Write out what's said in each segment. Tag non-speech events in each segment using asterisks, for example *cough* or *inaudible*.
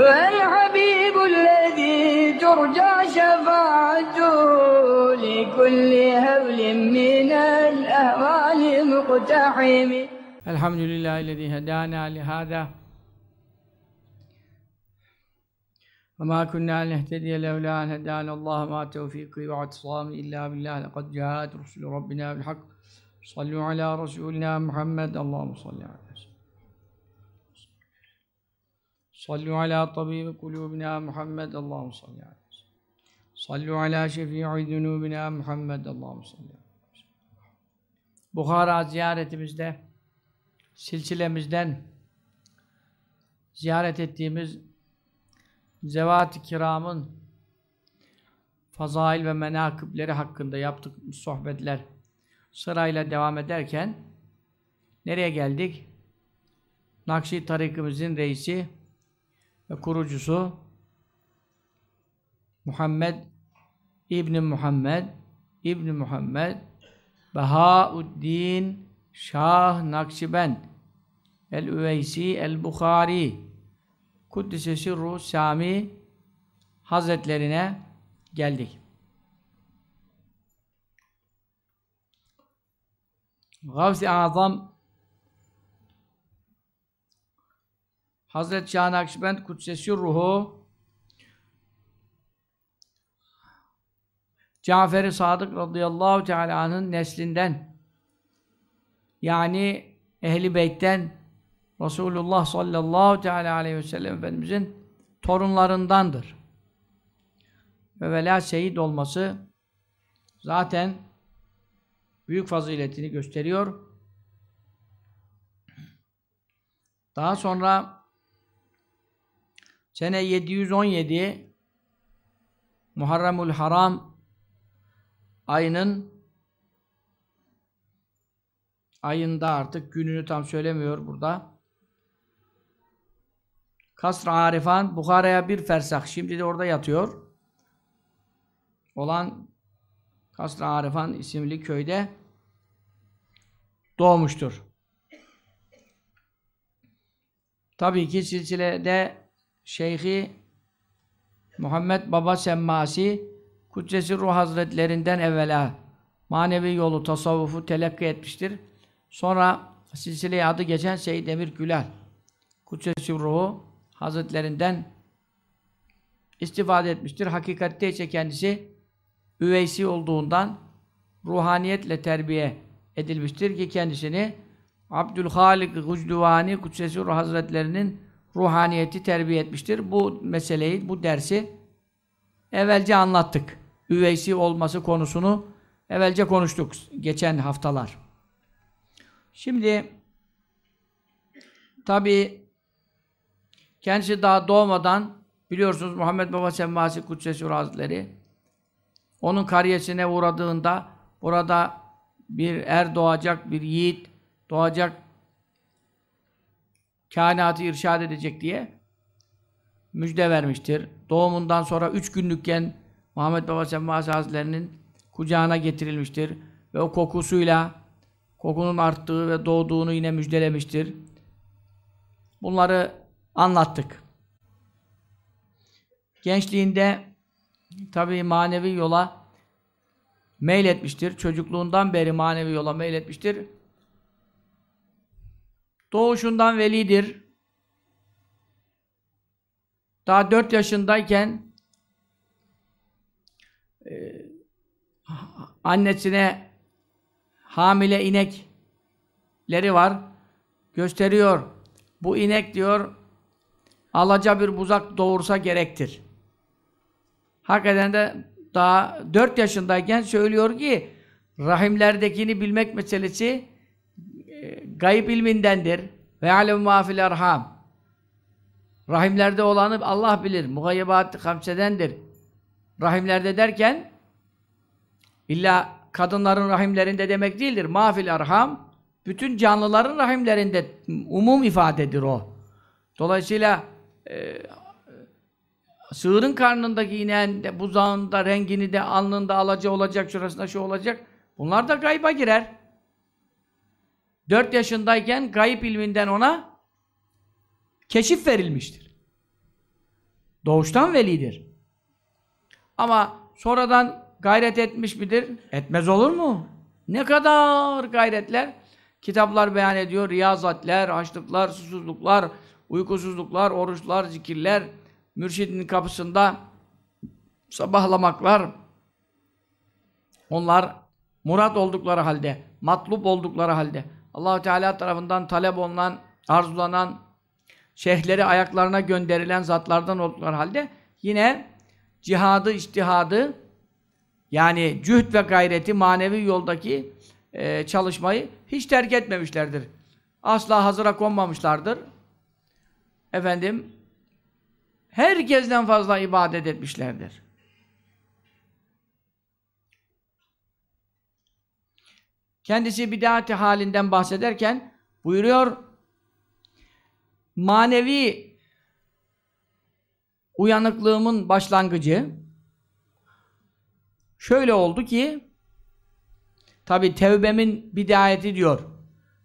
هو الحبيب الذي ترجى شفاعته لكل هول من الأهوال مقتحم. الحمد لله الذي هدانا لهذا. وما كنا لنهتدي لولا أن هدانا الله. ما توفيقي واعتصامي إلا بالله. لقد جاءت رسل ربنا بالحق. صلوا على رسولنا محمد. اللهم صل على سيدنا Sallu ala tabibi kulubina Muhammed Allah'ım salli ala. Sallu ala şefi'i zunubina Muhammed Allah'ım salli ala. Bukhara ziyaretimizde silsilemizden ziyaret ettiğimiz zevat-ı kiramın fazail ve menakıbleri hakkında yaptığımız sohbetler sırayla devam ederken nereye geldik? Nakşi tarikimizin reisi ve kurucusu Muhammed İbni Muhammed İbni Muhammed Bahauddin Şah Nakşibend El-Üveysi El-Bukhari Kuddise Sirru Sami Hazretlerine geldik. Gavs-i Azam Hazreti Şah Nakşibend Kuddise Ruhu Cafer-i Sadık radıyallahu teala anh'ın neslinden yani Ehli Beyt'ten Resulullah sallallahu teala aleyhi ve sellem Efendimizin torunlarındandır. Ve vela şehit olması zaten büyük faziletini gösteriyor. Daha sonra sene 717 Muharremül Haram ayının ayında artık gününü tam söylemiyor burada. Kasr-ı Arifan Bukhara'ya bir fersah. Şimdi de orada yatıyor. Olan Kasr-ı Arifan isimli köyde doğmuştur. Tabii ki silsilede Şeyhi Muhammed Baba Semmasi Kuddesi Ruh Hazretlerinden evvela manevi yolu, tasavvufu telakki etmiştir. Sonra silsileye adı geçen Seyyid Emir Gülal Kuddesi Ruhu Hazretlerinden istifade etmiştir. Hakikatte ise kendisi üveysi olduğundan ruhaniyetle terbiye edilmiştir ki kendisini Abdülhalik Gucduvani Kudsesi Ruh Hazretlerinin ruhaniyeti terbiye etmiştir. Bu meseleyi, bu dersi evvelce anlattık. Üveysi olması konusunu evvelce konuştuk geçen haftalar. Şimdi tabi kendisi daha doğmadan biliyorsunuz Muhammed Baba Semmasi Kudsesi Hazretleri onun kariyesine uğradığında burada bir er doğacak, bir yiğit doğacak kainatı irşad edecek diye müjde vermiştir. Doğumundan sonra üç günlükken Muhammed Baba Semmasi Hazretleri'nin kucağına getirilmiştir. Ve o kokusuyla kokunun arttığı ve doğduğunu yine müjdelemiştir. Bunları anlattık. Gençliğinde tabii manevi yola meyletmiştir. Çocukluğundan beri manevi yola meyletmiştir. Doğuşundan velidir. Daha dört yaşındayken e, annesine hamile inekleri var. Gösteriyor. Bu inek diyor alaca bir buzak doğursa gerektir. Hakikaten de daha dört yaşındayken söylüyor ki rahimlerdekini bilmek meselesi gayb ilmindendir. Ve alem mafil erham. Rahimlerde olanı Allah bilir. Mugayyebat hamsedendir. Rahimlerde derken illa kadınların rahimlerinde demek değildir. Mafil erham bütün canlıların rahimlerinde umum ifadedir o. Dolayısıyla e, sığırın karnındaki inen de, buzağında, rengini de, alnında alaca olacak, şurasında şu olacak. Bunlar da gayba girer. Dört yaşındayken gayip ilminden ona keşif verilmiştir. Doğuştan velidir. Ama sonradan gayret etmiş midir? Etmez olur mu? Ne kadar gayretler? Kitaplar beyan ediyor. Riyazatler, açlıklar, susuzluklar, uykusuzluklar, oruçlar, zikirler, mürşidin kapısında sabahlamaklar. Onlar murat oldukları halde, matlup oldukları halde, allah Teala tarafından talep olunan, arzulanan, şeyhleri ayaklarına gönderilen zatlardan oldukları halde yine cihadı, iştihadı yani cühd ve gayreti, manevi yoldaki e, çalışmayı hiç terk etmemişlerdir. Asla hazıra konmamışlardır. Efendim, herkesten fazla ibadet etmişlerdir. Kendisi bid'ati halinden bahsederken buyuruyor manevi uyanıklığımın başlangıcı şöyle oldu ki tabi tevbemin bidayeti diyor.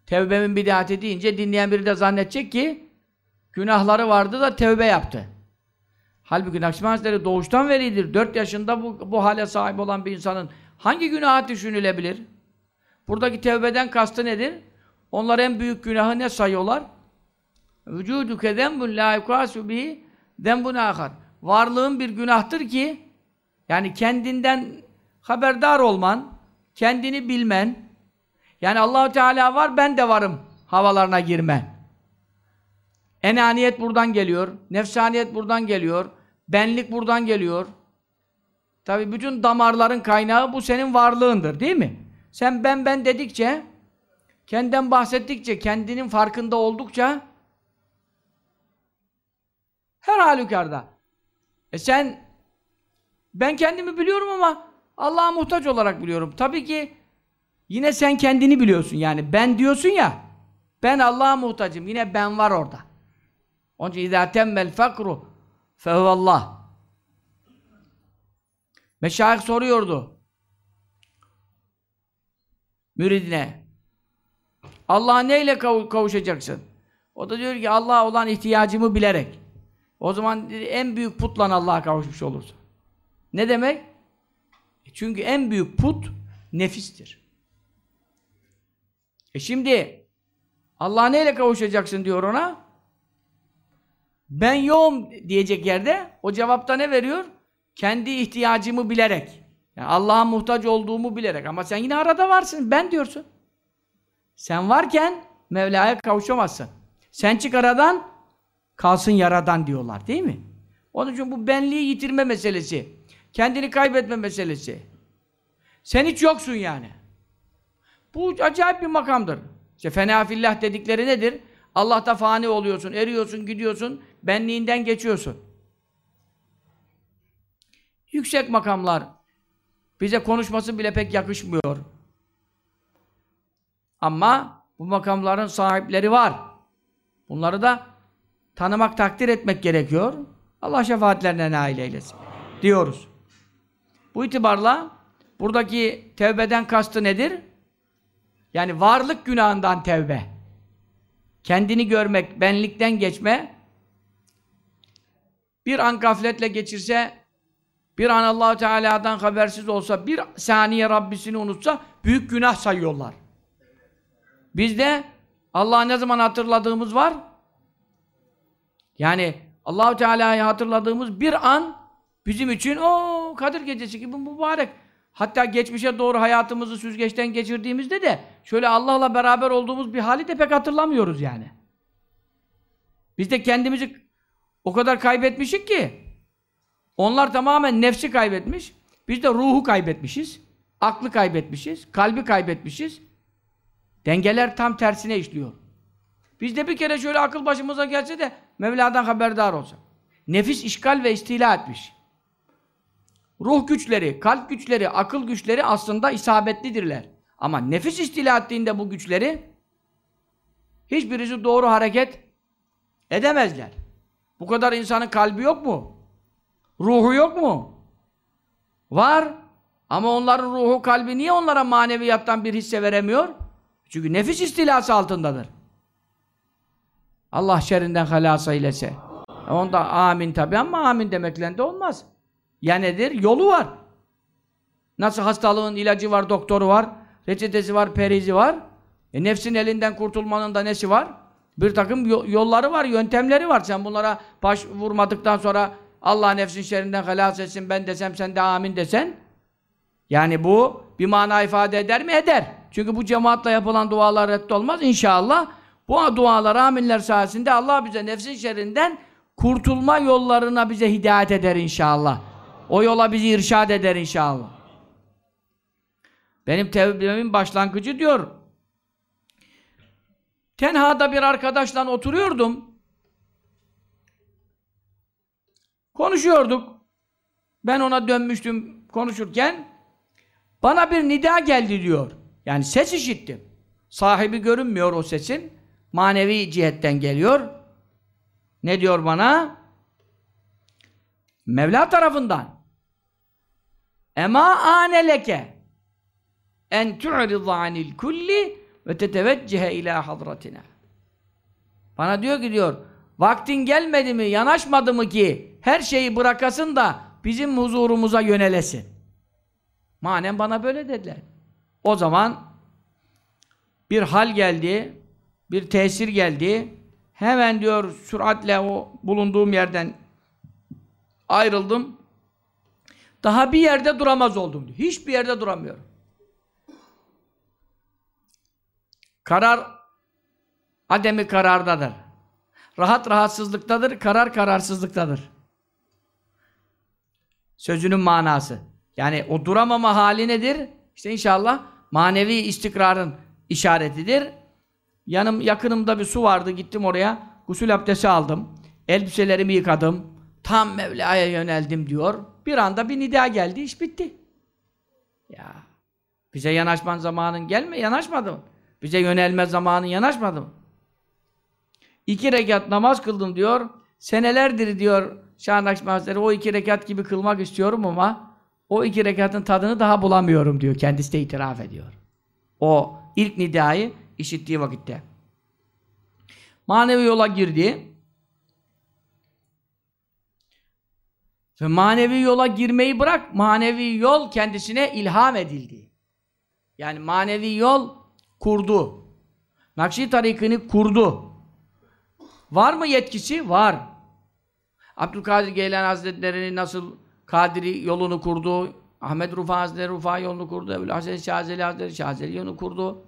Tevbemin bidayeti deyince dinleyen biri de zannedecek ki günahları vardı da tevbe yaptı. Halbuki Nakşibendi Hazretleri doğuştan velidir. 4 yaşında bu, bu hale sahip olan bir insanın hangi günahı düşünülebilir? Buradaki tevbeden kastı nedir? Onlar en büyük günahı ne sayıyorlar? Vücuduke zembun la yukasu bihi zembun ahar. Varlığın bir günahtır ki yani kendinden haberdar olman, kendini bilmen, yani Allahu Teala var, ben de varım havalarına girme. Enaniyet buradan geliyor, nefsaniyet buradan geliyor, benlik buradan geliyor. Tabi bütün damarların kaynağı bu senin varlığındır değil mi? Sen ben ben dedikçe, kendinden bahsettikçe, kendinin farkında oldukça her halükarda. E sen ben kendimi biliyorum ama Allah'a muhtaç olarak biliyorum. Tabii ki yine sen kendini biliyorsun yani. Ben diyorsun ya ben Allah'a muhtacım. Yine ben var orada. Onun için اِذَا تَمَّ الْفَقْرُ فَهُوَ Allah. Meşayih soruyordu. Müridine. Allah'a neyle kav kavuşacaksın? O da diyor ki Allah'a olan ihtiyacımı bilerek. O zaman en büyük putla Allah'a kavuşmuş olursun. Ne demek? E çünkü en büyük put nefistir. E şimdi Allah'a neyle kavuşacaksın diyor ona? Ben yoğum diyecek yerde o cevapta ne veriyor? Kendi ihtiyacımı bilerek. Yani Allah'a muhtaç olduğumu bilerek. Ama sen yine arada varsın. Ben diyorsun. Sen varken Mevla'ya kavuşamazsın. Sen çık aradan kalsın yaradan diyorlar değil mi? Onun için bu benliği yitirme meselesi. Kendini kaybetme meselesi. Sen hiç yoksun yani. Bu acayip bir makamdır. İşte fenafillah dedikleri nedir? Allah'ta fani oluyorsun, eriyorsun, gidiyorsun, benliğinden geçiyorsun. Yüksek makamlar. Bize konuşması bile pek yakışmıyor. Ama bu makamların sahipleri var. Bunları da tanımak, takdir etmek gerekiyor. Allah şefaatlerine nail eylesin. Diyoruz. Bu itibarla buradaki tevbeden kastı nedir? Yani varlık günahından tevbe. Kendini görmek, benlikten geçme. Bir an gafletle geçirse, bir an allah Teala'dan habersiz olsa, bir saniye Rabbisini unutsa, büyük günah sayıyorlar. Bizde Allah'ı ne zaman hatırladığımız var? Yani Allahu Teala'yı hatırladığımız bir an bizim için o Kadir Gecesi gibi mübarek. Hatta geçmişe doğru hayatımızı süzgeçten geçirdiğimizde de şöyle Allah'la beraber olduğumuz bir hali de pek hatırlamıyoruz yani. Biz de kendimizi o kadar kaybetmişik ki onlar tamamen nefsi kaybetmiş. Biz de ruhu kaybetmişiz. Aklı kaybetmişiz. Kalbi kaybetmişiz. Dengeler tam tersine işliyor. Biz de bir kere şöyle akıl başımıza gelse de Mevla'dan haberdar olsak. Nefis işgal ve istila etmiş. Ruh güçleri, kalp güçleri, akıl güçleri aslında isabetlidirler. Ama nefis istila ettiğinde bu güçleri hiçbirisi doğru hareket edemezler. Bu kadar insanın kalbi yok mu? Ruhu yok mu? Var. Ama onların ruhu, kalbi niye onlara maneviyattan bir hisse veremiyor? Çünkü nefis istilası altındadır. Allah şerrinden halas eylese. Onda amin tabi ama amin demekle de olmaz. Ya nedir? Yolu var. Nasıl hastalığın ilacı var, doktoru var, reçetesi var, perizi var. E nefsin elinden kurtulmanın da nesi var? Bir takım yolları var, yöntemleri var. Sen bunlara baş vurmadıktan sonra Allah nefsin şerrinden halas etsin ben desem sen de amin desen yani bu bir mana ifade eder mi? Eder. Çünkü bu cemaatle yapılan dualar reddolmaz inşallah. Bu dualar, aminler sayesinde Allah bize nefsin şerrinden kurtulma yollarına bize hidayet eder inşallah. O yola bizi irşad eder inşallah. Benim tevbemin başlangıcı diyor. Tenhada bir arkadaşla oturuyordum. Konuşuyorduk. Ben ona dönmüştüm konuşurken bana bir nida geldi diyor. Yani ses işittim. Sahibi görünmüyor o sesin. Manevi cihetten geliyor. Ne diyor bana? Mevla tarafından. Ema aneleke en tu'rida anil kulli ve teteveccehe ila hadratina. Bana diyor ki diyor, vaktin gelmedi mi, yanaşmadı mı ki her şeyi bırakasın da bizim huzurumuza yönelesin. Manen bana böyle dediler. O zaman bir hal geldi, bir tesir geldi. Hemen diyor süratle o bulunduğum yerden ayrıldım. Daha bir yerde duramaz oldum diyor. Hiçbir yerde duramıyorum. Karar ademi karardadır. Rahat rahatsızlıktadır, karar kararsızlıktadır. Sözünün manası. Yani o duramama hali nedir? İşte inşallah manevi istikrarın işaretidir. Yanım yakınımda bir su vardı. Gittim oraya. Gusül abdesti aldım. Elbiselerimi yıkadım. Tam Mevla'ya yöneldim diyor. Bir anda bir nida geldi. iş bitti. Ya bize yanaşman zamanın gelme yanaşmadı mı? Bize yönelme zamanın yanaşmadı? İki rekat namaz kıldım diyor. Senelerdir diyor Şah Nakşi o iki rekat gibi kılmak istiyorum ama o iki rekatın tadını daha bulamıyorum diyor. Kendisi de itiraf ediyor. O ilk nidayı işittiği vakitte. Manevi yola girdi. Ve manevi yola girmeyi bırak, manevi yol kendisine ilham edildi. Yani manevi yol kurdu. Nakşi tarikini kurdu. Var mı yetkisi? Var. Abdülkadir Geylan Hazretleri'nin nasıl Kadiri yolunu kurdu, Ahmet Rufa Hazretleri Rufa yolunu kurdu, Ebu Hasan Şazeli Hazretleri Şazeli yolunu kurdu.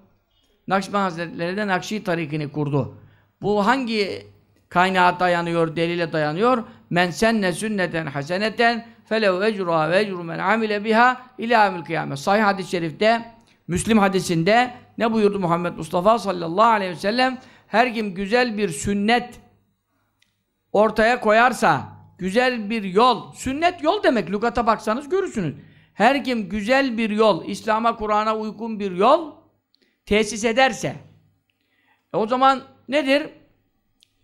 Nakşibend Hazretleri de Nakşi tarikini kurdu. Bu hangi kaynağa dayanıyor, delile dayanıyor? Men senne sünneten haseneten felev ecruha ve men amile biha ilâ kıyamet. Sahih hadis-i şerifte, Müslim hadisinde ne buyurdu Muhammed Mustafa sallallahu aleyhi ve sellem? Her kim güzel bir sünnet ortaya koyarsa, güzel bir yol, sünnet yol demek, lügata baksanız görürsünüz. Her kim güzel bir yol, İslam'a, Kur'an'a uygun bir yol tesis ederse, e o zaman nedir?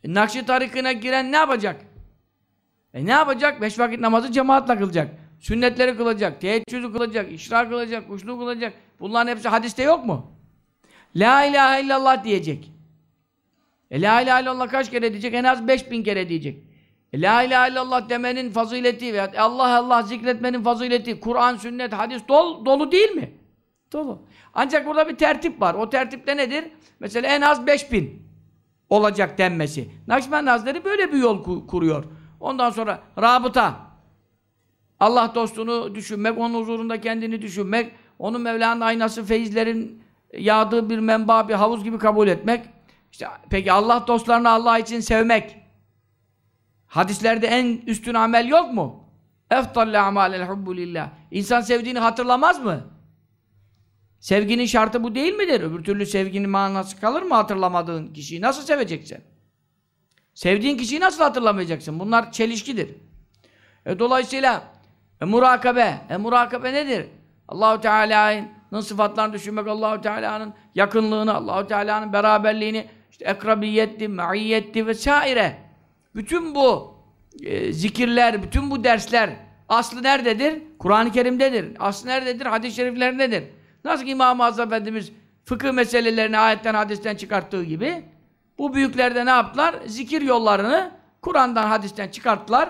E, Nakşi tarikine giren ne yapacak? E ne yapacak? Beş vakit namazı cemaatle kılacak. Sünnetleri kılacak, teheccüdü kılacak, işrak kılacak, kuşlu kılacak. Bunların hepsi hadiste yok mu? La ilahe illallah diyecek. E la ilahe illallah kaç kere diyecek? En az beş bin kere diyecek. E la ilahe illallah demenin fazileti veya Allah Allah zikretmenin fazileti, Kur'an, sünnet, hadis dol, dolu değil mi? Dolu. Ancak burada bir tertip var. O tertipte nedir? Mesela en az beş bin olacak denmesi. Nakşibend Hazretleri böyle bir yol kuruyor. Ondan sonra rabıta. Allah dostunu düşünmek, onun huzurunda kendini düşünmek, onun Mevla'nın aynası, feyizlerin yağdığı bir menba, bir havuz gibi kabul etmek. İşte peki Allah dostlarını Allah için sevmek. Hadislerde en üstün amel yok mu? Eftalle amalel hubbu lillah. İnsan sevdiğini hatırlamaz mı? Sevginin şartı bu değil midir? Öbür türlü sevginin manası kalır mı hatırlamadığın kişiyi? Nasıl seveceksin? Sevdiğin kişiyi nasıl hatırlamayacaksın? Bunlar çelişkidir. E, dolayısıyla e, murakabe. E, murakabe nedir? Allahu Teala'nın sıfatlarını düşünmek, Allahu Teala'nın yakınlığını, Allahu Teala'nın beraberliğini, ekrabiyetti, maiyetti vesaire. Bütün bu e, zikirler, bütün bu dersler aslı nerededir? Kur'an-ı Kerim'dedir. Aslı nerededir? Hadis-i şeriflerindedir. Nasıl ki İmam-ı Azam Efendimiz fıkıh meselelerini ayetten, hadisten çıkarttığı gibi bu büyükler de ne yaptılar? Zikir yollarını Kur'an'dan, hadisten çıkarttılar.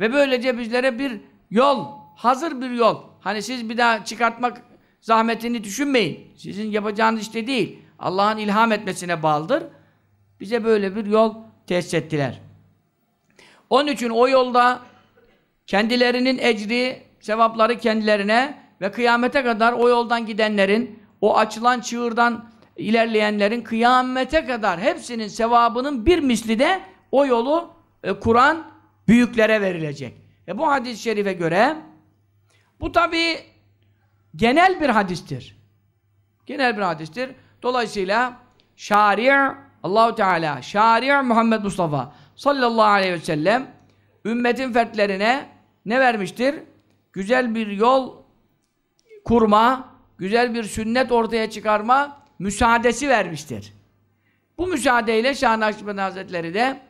Ve böylece bizlere bir yol, hazır bir yol. Hani siz bir daha çıkartmak zahmetini düşünmeyin. Sizin yapacağınız işte değil. Allah'ın ilham etmesine bağlıdır. Bize böyle bir yol tesis ettiler. Onun için o yolda kendilerinin ecri, sevapları kendilerine ve kıyamete kadar o yoldan gidenlerin, o açılan çığırdan ilerleyenlerin kıyamete kadar hepsinin sevabının bir misli de o yolu e, Kur'an büyüklere verilecek. E bu hadis-i şerife göre bu tabi genel bir hadistir. Genel bir hadistir. Dolayısıyla şari' Allahu Teala şari' Muhammed Mustafa sallallahu aleyhi ve sellem ümmetin fertlerine ne vermiştir? Güzel bir yol kurma, güzel bir sünnet ortaya çıkarma müsaadesi vermiştir. Bu müsaadeyle Şah Nakşibendi Hazretleri de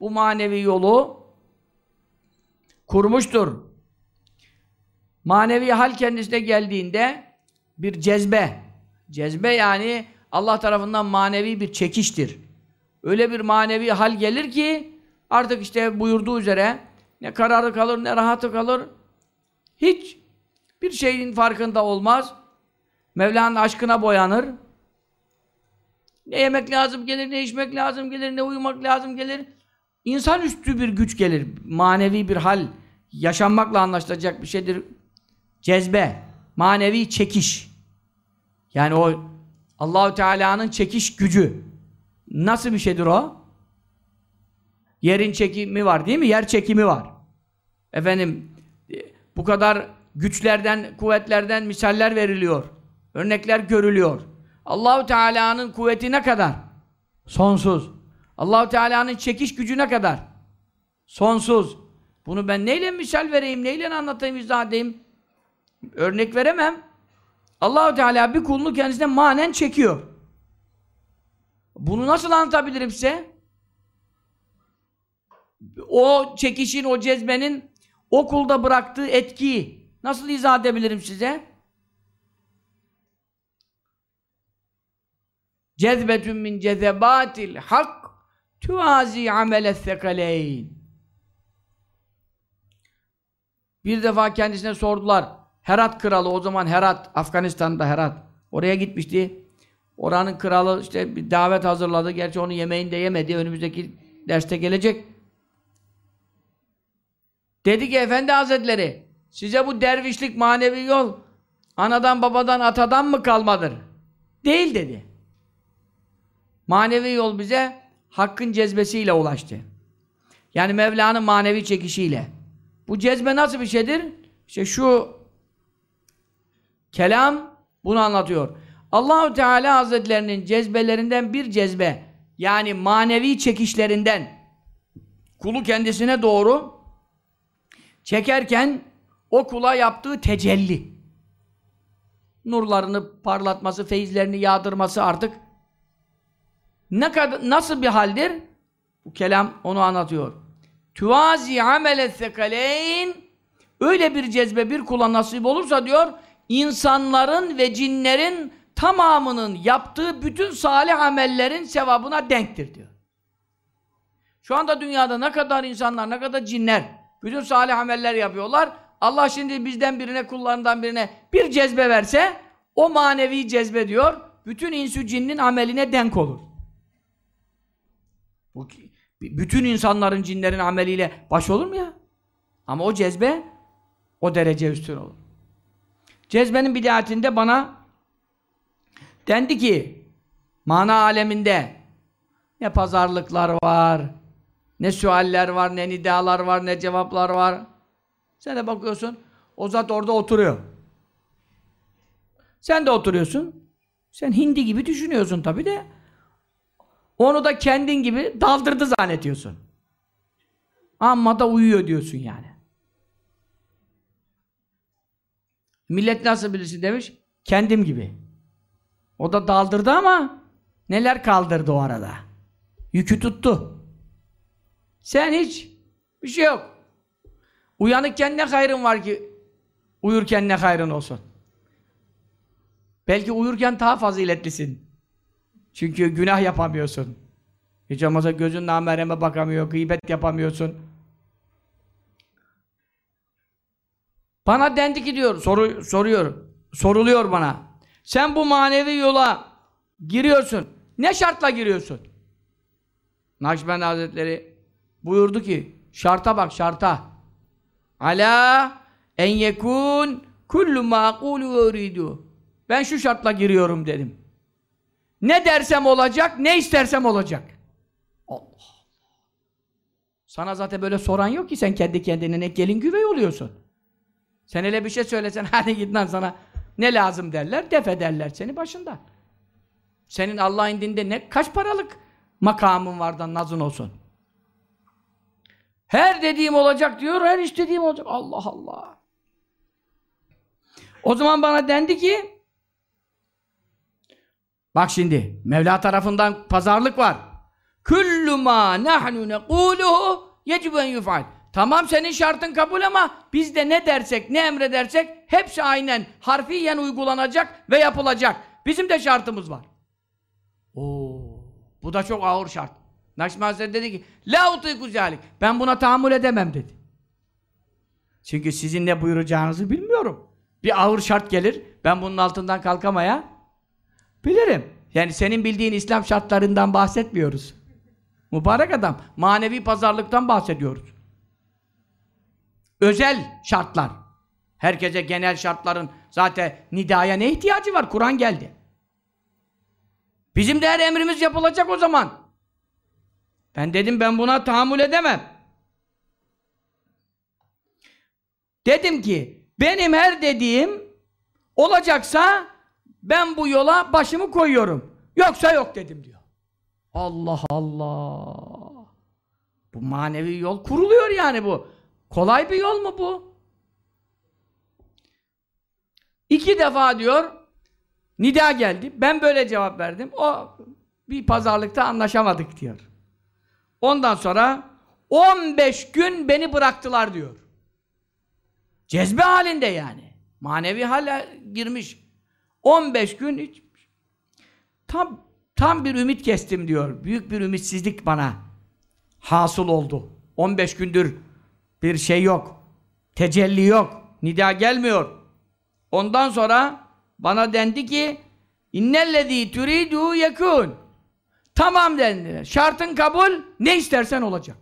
bu manevi yolu kurmuştur. Manevi hal kendisine geldiğinde bir cezbe. Cezbe yani Allah tarafından manevi bir çekiştir. Öyle bir manevi hal gelir ki artık işte buyurduğu üzere ne kararı kalır ne rahatı kalır. Hiç bir şeyin farkında olmaz. Mevla'nın aşkına boyanır. Ne yemek lazım gelir, ne içmek lazım gelir, ne uyumak lazım gelir. İnsanüstü bir güç gelir. Manevi bir hal. Yaşanmakla anlaşılacak bir şeydir. Cezbe. Manevi çekiş. Yani o Allahu Teala'nın çekiş gücü. Nasıl bir şeydir o? Yerin çekimi var değil mi? Yer çekimi var. Efendim bu kadar güçlerden, kuvvetlerden misaller veriliyor. Örnekler görülüyor. Allahu Teala'nın kuvveti ne kadar? Sonsuz. Allahu Teala'nın çekiş gücü ne kadar? Sonsuz. Bunu ben neyle misal vereyim, neyle anlatayım, izah edeyim? Örnek veremem. Allahu Teala bir kulunu kendisine manen çekiyor. Bunu nasıl anlatabilirim size? O çekişin, o cezbenin o kulda bıraktığı etkiyi nasıl izah edebilirim size? Cezbetun min cezebatil hak tuazi amelet sekaleyn. Bir defa kendisine sordular. Herat kralı o zaman Herat, Afganistan'da Herat. Oraya gitmişti. Oranın kralı işte bir davet hazırladı. Gerçi onu yemeğini de yemedi. Önümüzdeki derste gelecek. Dedi ki Efendi Hazretleri size bu dervişlik manevi yol anadan babadan atadan mı kalmadır? Değil dedi. Manevi yol bize hakkın cezbesiyle ulaştı. Yani Mevla'nın manevi çekişiyle. Bu cezbe nasıl bir şeydir? İşte şu kelam bunu anlatıyor. Allahu Teala Hazretlerinin cezbelerinden bir cezbe yani manevi çekişlerinden kulu kendisine doğru çekerken o kula yaptığı tecelli nurlarını parlatması, feyizlerini yağdırması artık ne kadar nasıl bir haldir? Bu kelam onu anlatıyor. Tuvazi amele sekaleyn öyle bir cezbe bir kula nasip olursa diyor insanların ve cinlerin tamamının yaptığı bütün salih amellerin sevabına denktir diyor. Şu anda dünyada ne kadar insanlar, ne kadar cinler bütün salih ameller yapıyorlar. Allah şimdi bizden birine, kullarından birine bir cezbe verse o manevi cezbe diyor bütün insü cinnin ameline denk olur. Bu, bütün insanların, cinlerin ameliyle baş olur mu ya? Ama o cezbe o derece üstün olur. Cezbenin bidayetinde bana dendi ki mana aleminde ne pazarlıklar var, ne sualler var, ne nidalar var, ne cevaplar var. Sen de bakıyorsun, o zat orada oturuyor. Sen de oturuyorsun. Sen hindi gibi düşünüyorsun tabi de. Onu da kendin gibi daldırdı zannediyorsun. Amma da uyuyor diyorsun yani. Millet nasıl birisi demiş? Kendim gibi. O da daldırdı ama neler kaldırdı o arada. Yükü tuttu. Sen hiç bir şey yok. Uyanıkken ne hayrın var ki uyurken ne hayrın olsun. Belki uyurken daha faziletlisin. Çünkü günah yapamıyorsun. Hiç olmazsa gözün namereme bakamıyor, gıybet yapamıyorsun. Bana dendi ki diyor, soru, soruyor, soruluyor bana. Sen bu manevi yola giriyorsun. Ne şartla giriyorsun? Nakşibend Hazretleri buyurdu ki, şarta bak şarta. Ala en yekun kullu ma aqulu ve uridu. Ben şu şartla giriyorum dedim. Ne dersem olacak, ne istersem olacak. Allah Allah. Sana zaten böyle soran yok ki sen kendi kendine ne gelin güvey oluyorsun. Sen hele bir şey söylesen *laughs* hadi git lan sana ne lazım derler, def ederler seni başında. Senin Allah'ın dinde ne kaç paralık makamın var da nazın olsun. Her dediğim olacak diyor, her istediğim olacak. Allah Allah. O zaman bana dendi ki Bak şimdi Mevla tarafından pazarlık var. Kullu ma nahnu nekuluhu yecibu en yufal. Tamam senin şartın kabul ama biz de ne dersek, ne emredersek hepsi aynen harfiyen uygulanacak ve yapılacak. Bizim de şartımız var. Oo, bu da çok ağır şart. Nakşi Hazretleri dedi ki La zalik. Ben buna tahammül edemem dedi. Çünkü sizin ne buyuracağınızı bilmiyorum. Bir ağır şart gelir. Ben bunun altından kalkamaya bilirim. Yani senin bildiğin İslam şartlarından bahsetmiyoruz. Mübarek adam. Manevi pazarlıktan bahsediyoruz. Özel şartlar. Herkese genel şartların zaten nidaya ne ihtiyacı var? Kur'an geldi. Bizim de her emrimiz yapılacak o zaman. Ben dedim ben buna tahammül edemem. Dedim ki benim her dediğim olacaksa ben bu yola başımı koyuyorum. Yoksa yok dedim diyor. Allah Allah. Bu manevi yol kuruluyor yani bu. Kolay bir yol mu bu? İki defa diyor nida geldi. Ben böyle cevap verdim. O bir pazarlıkta anlaşamadık diyor. Ondan sonra 15 gün beni bıraktılar diyor. Cezbe halinde yani. Manevi hale girmiş. 15 gün hiç tam tam bir ümit kestim diyor. Büyük bir ümitsizlik bana hasıl oldu. 15 gündür bir şey yok. Tecelli yok. Nida gelmiyor. Ondan sonra bana dendi ki innellezî turidu yekûn Tamam dendiler. Şartın kabul, ne istersen olacak.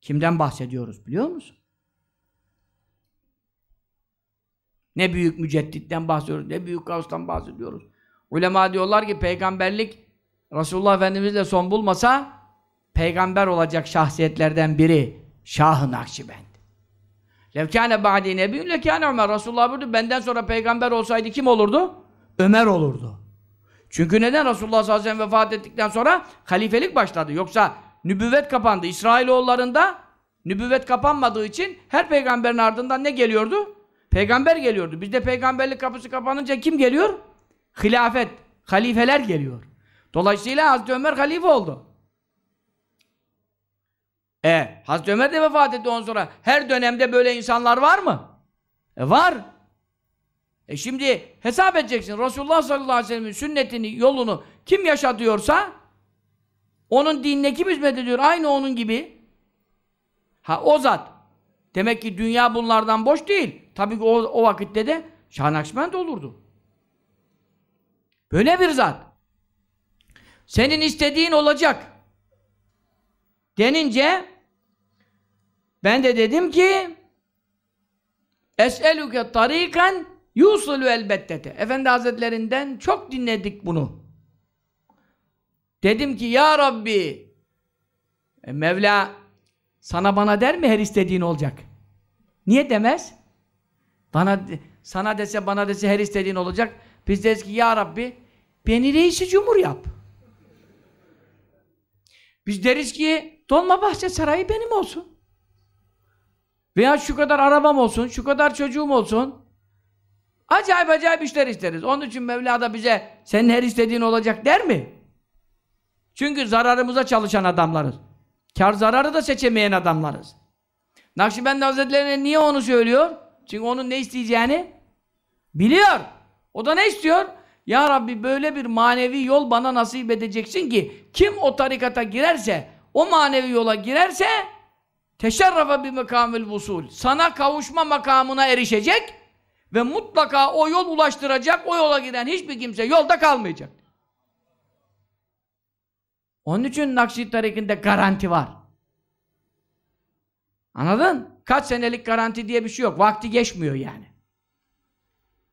Kimden bahsediyoruz biliyor musun? Ne büyük mücedditten bahsediyoruz, ne büyük kavustan bahsediyoruz. Ulema diyorlar ki peygamberlik Resulullah Efendimizle son bulmasa peygamber olacak şahsiyetlerden biri Şah-ı Nakşibend. Levkâne ba'di nebiyyün lekâne Ömer. Resulullah buyurdu benden sonra peygamber olsaydı kim olurdu? Ömer olurdu. Çünkü neden? Resulullah sallallahu aleyhi ve sellem vefat ettikten sonra halifelik başladı. Yoksa nübüvvet kapandı. İsrailoğullarında nübüvvet kapanmadığı için her peygamberin ardından ne geliyordu? Peygamber geliyordu. Bizde peygamberlik kapısı kapanınca kim geliyor? Hilafet, halifeler geliyor. Dolayısıyla Hazreti Ömer halife oldu. E, Hazreti Ömer de vefat etti ondan sonra. Her dönemde böyle insanlar var mı? E var. E şimdi hesap edeceksin. Resulullah sallallahu aleyhi ve sellem'in sünnetini, yolunu kim yaşatıyorsa onun dinine kim hizmet ediyor? Aynı onun gibi. Ha o zat. Demek ki dünya bunlardan boş değil. Tabii ki o, o vakitte de Şah olurdu. Böyle bir zat. Senin istediğin olacak. Denince ben de dedim ki Es'eluke tarikan Yusulu elbettete. Efendi Hazretlerinden çok dinledik bunu. Dedim ki ya Rabbi e, Mevla sana bana der mi her istediğin olacak? Niye demez? Bana sana dese bana dese her istediğin olacak. Biz deriz ki ya Rabbi beni reisi cumhur yap. Biz deriz ki Dolmabahçe Sarayı benim olsun. Veya şu kadar arabam olsun, şu kadar çocuğum olsun. Acayip acayip işler isteriz. Onun için Mevla da bize senin her istediğin olacak der mi? Çünkü zararımıza çalışan adamlarız. Kar zararı da seçemeyen adamlarız. Nakşibendi Hazretleri niye onu söylüyor? Çünkü onun ne isteyeceğini biliyor. O da ne istiyor? Ya Rabbi böyle bir manevi yol bana nasip edeceksin ki kim o tarikata girerse, o manevi yola girerse teşerrafe bir makamül vusul. Sana kavuşma makamına erişecek ve mutlaka o yol ulaştıracak, o yola giden hiçbir kimse yolda kalmayacak. Onun için Nakşi tarikinde garanti var. Anladın? Kaç senelik garanti diye bir şey yok. Vakti geçmiyor yani.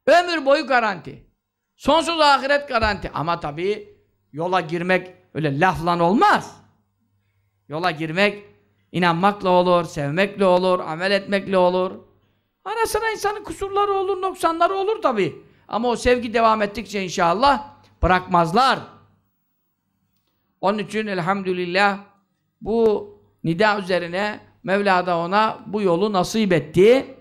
Ömür boyu garanti. Sonsuz ahiret garanti. Ama tabii yola girmek öyle laflan olmaz. Yola girmek inanmakla olur, sevmekle olur, amel etmekle olur. Ara sıra insanın kusurları olur, noksanları olur tabii. Ama o sevgi devam ettikçe inşallah bırakmazlar. Onun için elhamdülillah bu nida üzerine Mevla da ona bu yolu nasip etti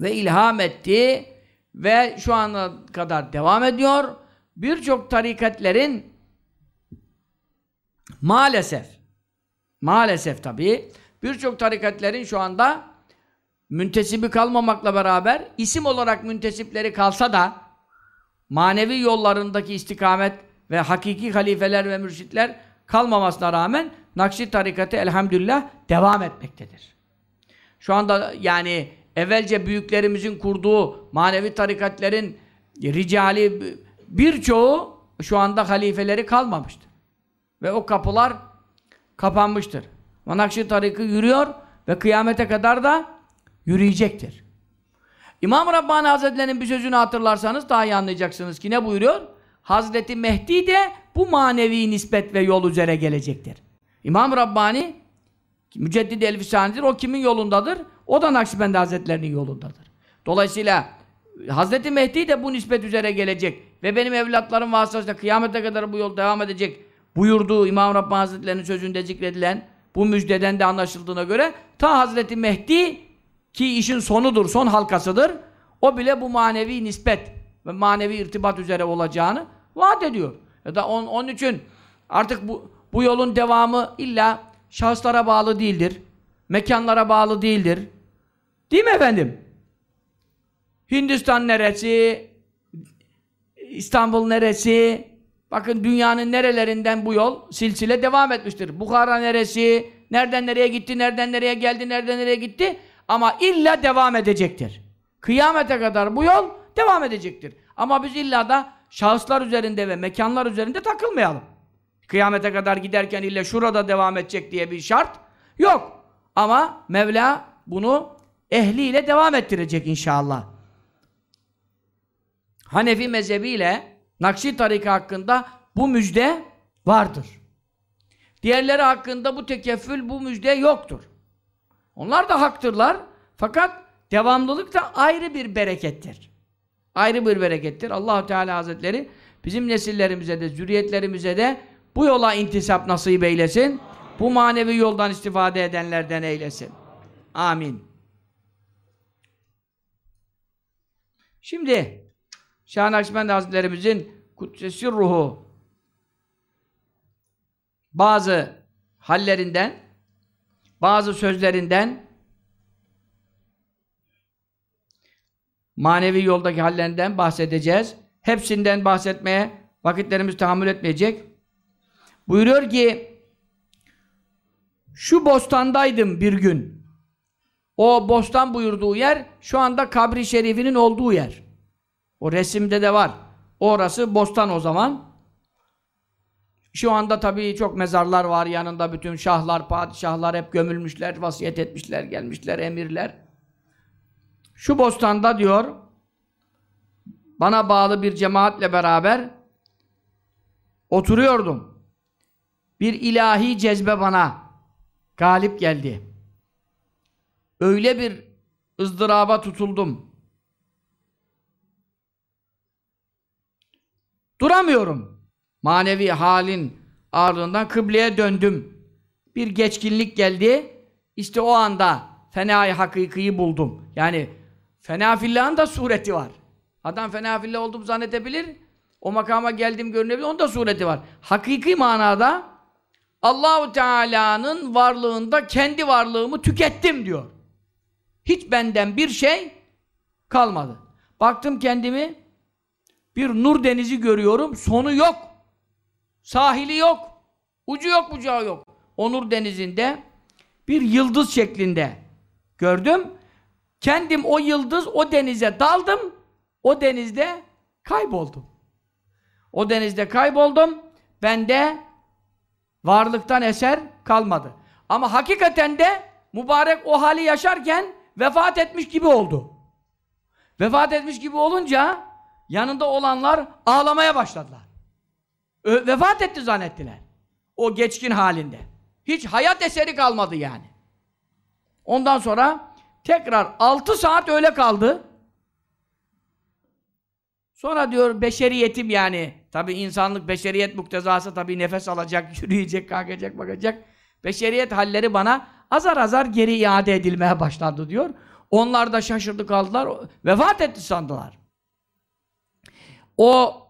ve ilham etti ve şu ana kadar devam ediyor. Birçok tarikatlerin maalesef maalesef tabii birçok tarikatlerin şu anda müntesibi kalmamakla beraber isim olarak müntesipleri kalsa da manevi yollarındaki istikamet ve hakiki halifeler ve mürşitler kalmamasına rağmen Nakşi tarikatı elhamdülillah devam etmektedir. Şu anda yani evvelce büyüklerimizin kurduğu manevi tarikatlerin ricali birçoğu şu anda halifeleri kalmamıştır. Ve o kapılar kapanmıştır. Nakşi tarikı yürüyor ve kıyamete kadar da yürüyecektir. İmam Rabbani Hazretleri'nin bir sözünü hatırlarsanız daha iyi anlayacaksınız ki ne buyuruyor? Hazreti Mehdi de bu manevi nispet ve yol üzere gelecektir. İmam Rabbani Müceddid Elfisani'dir. O kimin yolundadır? O da Nakşibendi Hazretlerinin yolundadır. Dolayısıyla Hazreti Mehdi de bu nispet üzere gelecek ve benim evlatlarım vasıtasıyla kıyamete kadar bu yol devam edecek buyurduğu İmam Rabbani Hazretleri'nin sözünde zikredilen bu müjdeden de anlaşıldığına göre ta Hazreti Mehdi ki işin sonudur, son halkasıdır. O bile bu manevi nispet ve manevi irtibat üzere olacağını vaat ediyor. Ya da on, onun için artık bu, bu yolun devamı illa şahıslara bağlı değildir. Mekanlara bağlı değildir. Değil mi efendim? Hindistan neresi? İstanbul neresi? Bakın dünyanın nerelerinden bu yol silsile devam etmiştir. Bukhara neresi? Nereden nereye gitti? Nereden nereye geldi? Nereden nereye gitti? Ama illa devam edecektir. Kıyamete kadar bu yol devam edecektir. Ama biz illa da şahıslar üzerinde ve mekanlar üzerinde takılmayalım. Kıyamete kadar giderken illa şurada devam edecek diye bir şart yok. Ama Mevla bunu ehliyle devam ettirecek inşallah. Hanefi mezhebiyle Nakşi tarika hakkında bu müjde vardır. Diğerleri hakkında bu tekeffül, bu müjde yoktur. Onlar da haktırlar. Fakat devamlılık da ayrı bir berekettir. Ayrı bir berekettir. allah Teala Hazretleri bizim nesillerimize de, zürriyetlerimize de bu yola intisap nasip eylesin. Bu manevi yoldan istifade edenlerden eylesin. Amin. Şimdi Şah Nakşibendi Hazretlerimizin Kudsesi ruhu bazı hallerinden bazı sözlerinden manevi yoldaki hallerinden bahsedeceğiz. Hepsinden bahsetmeye vakitlerimiz tahammül etmeyecek. Buyuruyor ki şu bostandaydım bir gün. O bostan buyurduğu yer şu anda kabri şerifinin olduğu yer. O resimde de var. Orası bostan o zaman. Şu anda tabii çok mezarlar var. Yanında bütün şahlar, padişahlar hep gömülmüşler, vasiyet etmişler, gelmişler, emirler. Şu bostanda diyor, bana bağlı bir cemaatle beraber oturuyordum. Bir ilahi cezbe bana galip geldi. Öyle bir ızdıraba tutuldum. Duramıyorum. Manevi halin ağırlığından kıbleye döndüm. Bir geçkinlik geldi. İşte o anda fenayı hakikiyi buldum. Yani fena fillahın da sureti var. Adam fena fillah olduğumu zannedebilir. O makama geldim görünebilir. Onun da sureti var. Hakiki manada Allahu Teala'nın varlığında kendi varlığımı tükettim diyor. Hiç benden bir şey kalmadı. Baktım kendimi bir nur denizi görüyorum. Sonu yok. Sahili yok. Ucu yok bucağı yok. O nur denizinde bir yıldız şeklinde gördüm. Kendim o yıldız, o denize daldım. O denizde kayboldum. O denizde kayboldum. Bende varlıktan eser kalmadı. Ama hakikaten de mübarek o hali yaşarken vefat etmiş gibi oldu. Vefat etmiş gibi olunca yanında olanlar ağlamaya başladılar. Ö vefat etti zannettiler. O geçkin halinde. Hiç hayat eseri kalmadı yani. Ondan sonra tekrar 6 saat öyle kaldı. Sonra diyor beşeriyetim yani. Tabi insanlık beşeriyet muktezası tabi nefes alacak, *laughs* yürüyecek, kalkacak, bakacak. Beşeriyet halleri bana azar azar geri iade edilmeye başlandı diyor. Onlar da şaşırdı kaldılar. Vefat etti sandılar. O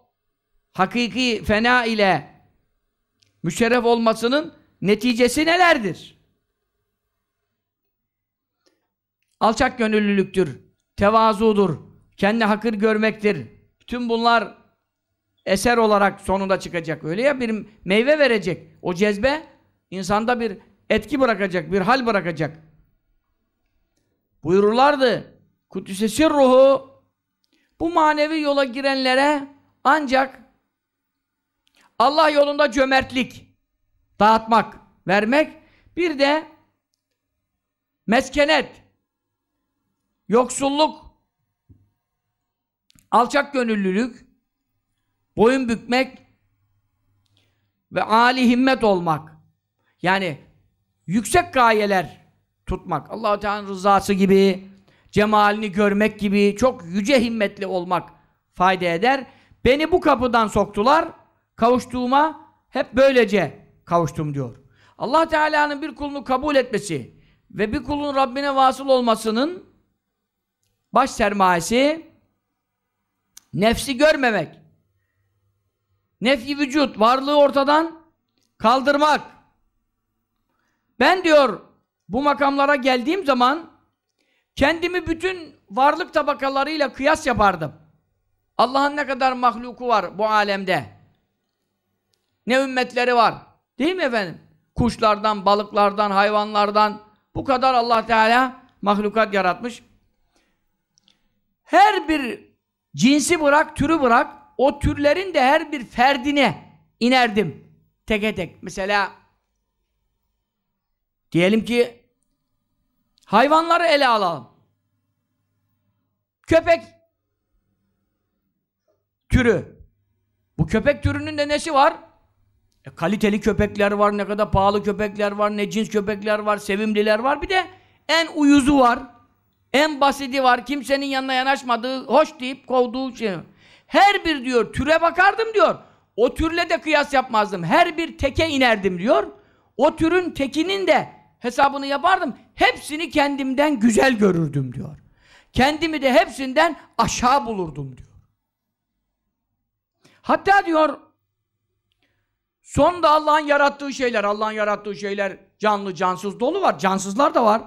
hakiki fena ile müşerref olmasının neticesi nelerdir? Alçak gönüllülüktür, tevazudur, kendi hakır görmektir. Bütün bunlar eser olarak sonunda çıkacak. Öyle ya bir meyve verecek. O cezbe insanda bir etki bırakacak, bir hal bırakacak. Buyururlardı. Kudüs'e sirruhu bu manevi yola girenlere ancak Allah yolunda cömertlik dağıtmak, vermek bir de meskenet yoksulluk alçak gönüllülük boyun bükmek ve âli himmet olmak. Yani yüksek gayeler tutmak. Allah Teala'nın rızası gibi cemalini görmek gibi çok yüce himmetli olmak fayda eder. Beni bu kapıdan soktular. Kavuştuğuma hep böylece kavuştum diyor. Allah Teala'nın bir kulunu kabul etmesi ve bir kulun Rabbine vasıl olmasının baş sermayesi nefsi görmemek. Nefi vücut, varlığı ortadan kaldırmak. Ben diyor bu makamlara geldiğim zaman kendimi bütün varlık tabakalarıyla kıyas yapardım. Allah'ın ne kadar mahluku var bu alemde. Ne ümmetleri var. Değil mi efendim? Kuşlardan, balıklardan, hayvanlardan bu kadar Allah Teala mahlukat yaratmış. Her bir cinsi bırak, türü bırak, o türlerin de her bir ferdine inerdim. Teke tek. Mesela diyelim ki hayvanları ele alalım. Köpek türü. Bu köpek türünün de nesi var? E, kaliteli köpekler var, ne kadar pahalı köpekler var, ne cins köpekler var, sevimliler var. Bir de en uyuzu var. En basiti var. Kimsenin yanına yanaşmadığı, hoş deyip kovduğu şey. Her bir diyor türe bakardım diyor. O türle de kıyas yapmazdım. Her bir teke inerdim diyor. O türün tekinin de hesabını yapardım. Hepsini kendimden güzel görürdüm diyor. Kendimi de hepsinden aşağı bulurdum diyor. Hatta diyor sonunda Allah'ın yarattığı şeyler, Allah'ın yarattığı şeyler canlı, cansız dolu var. Cansızlar da var.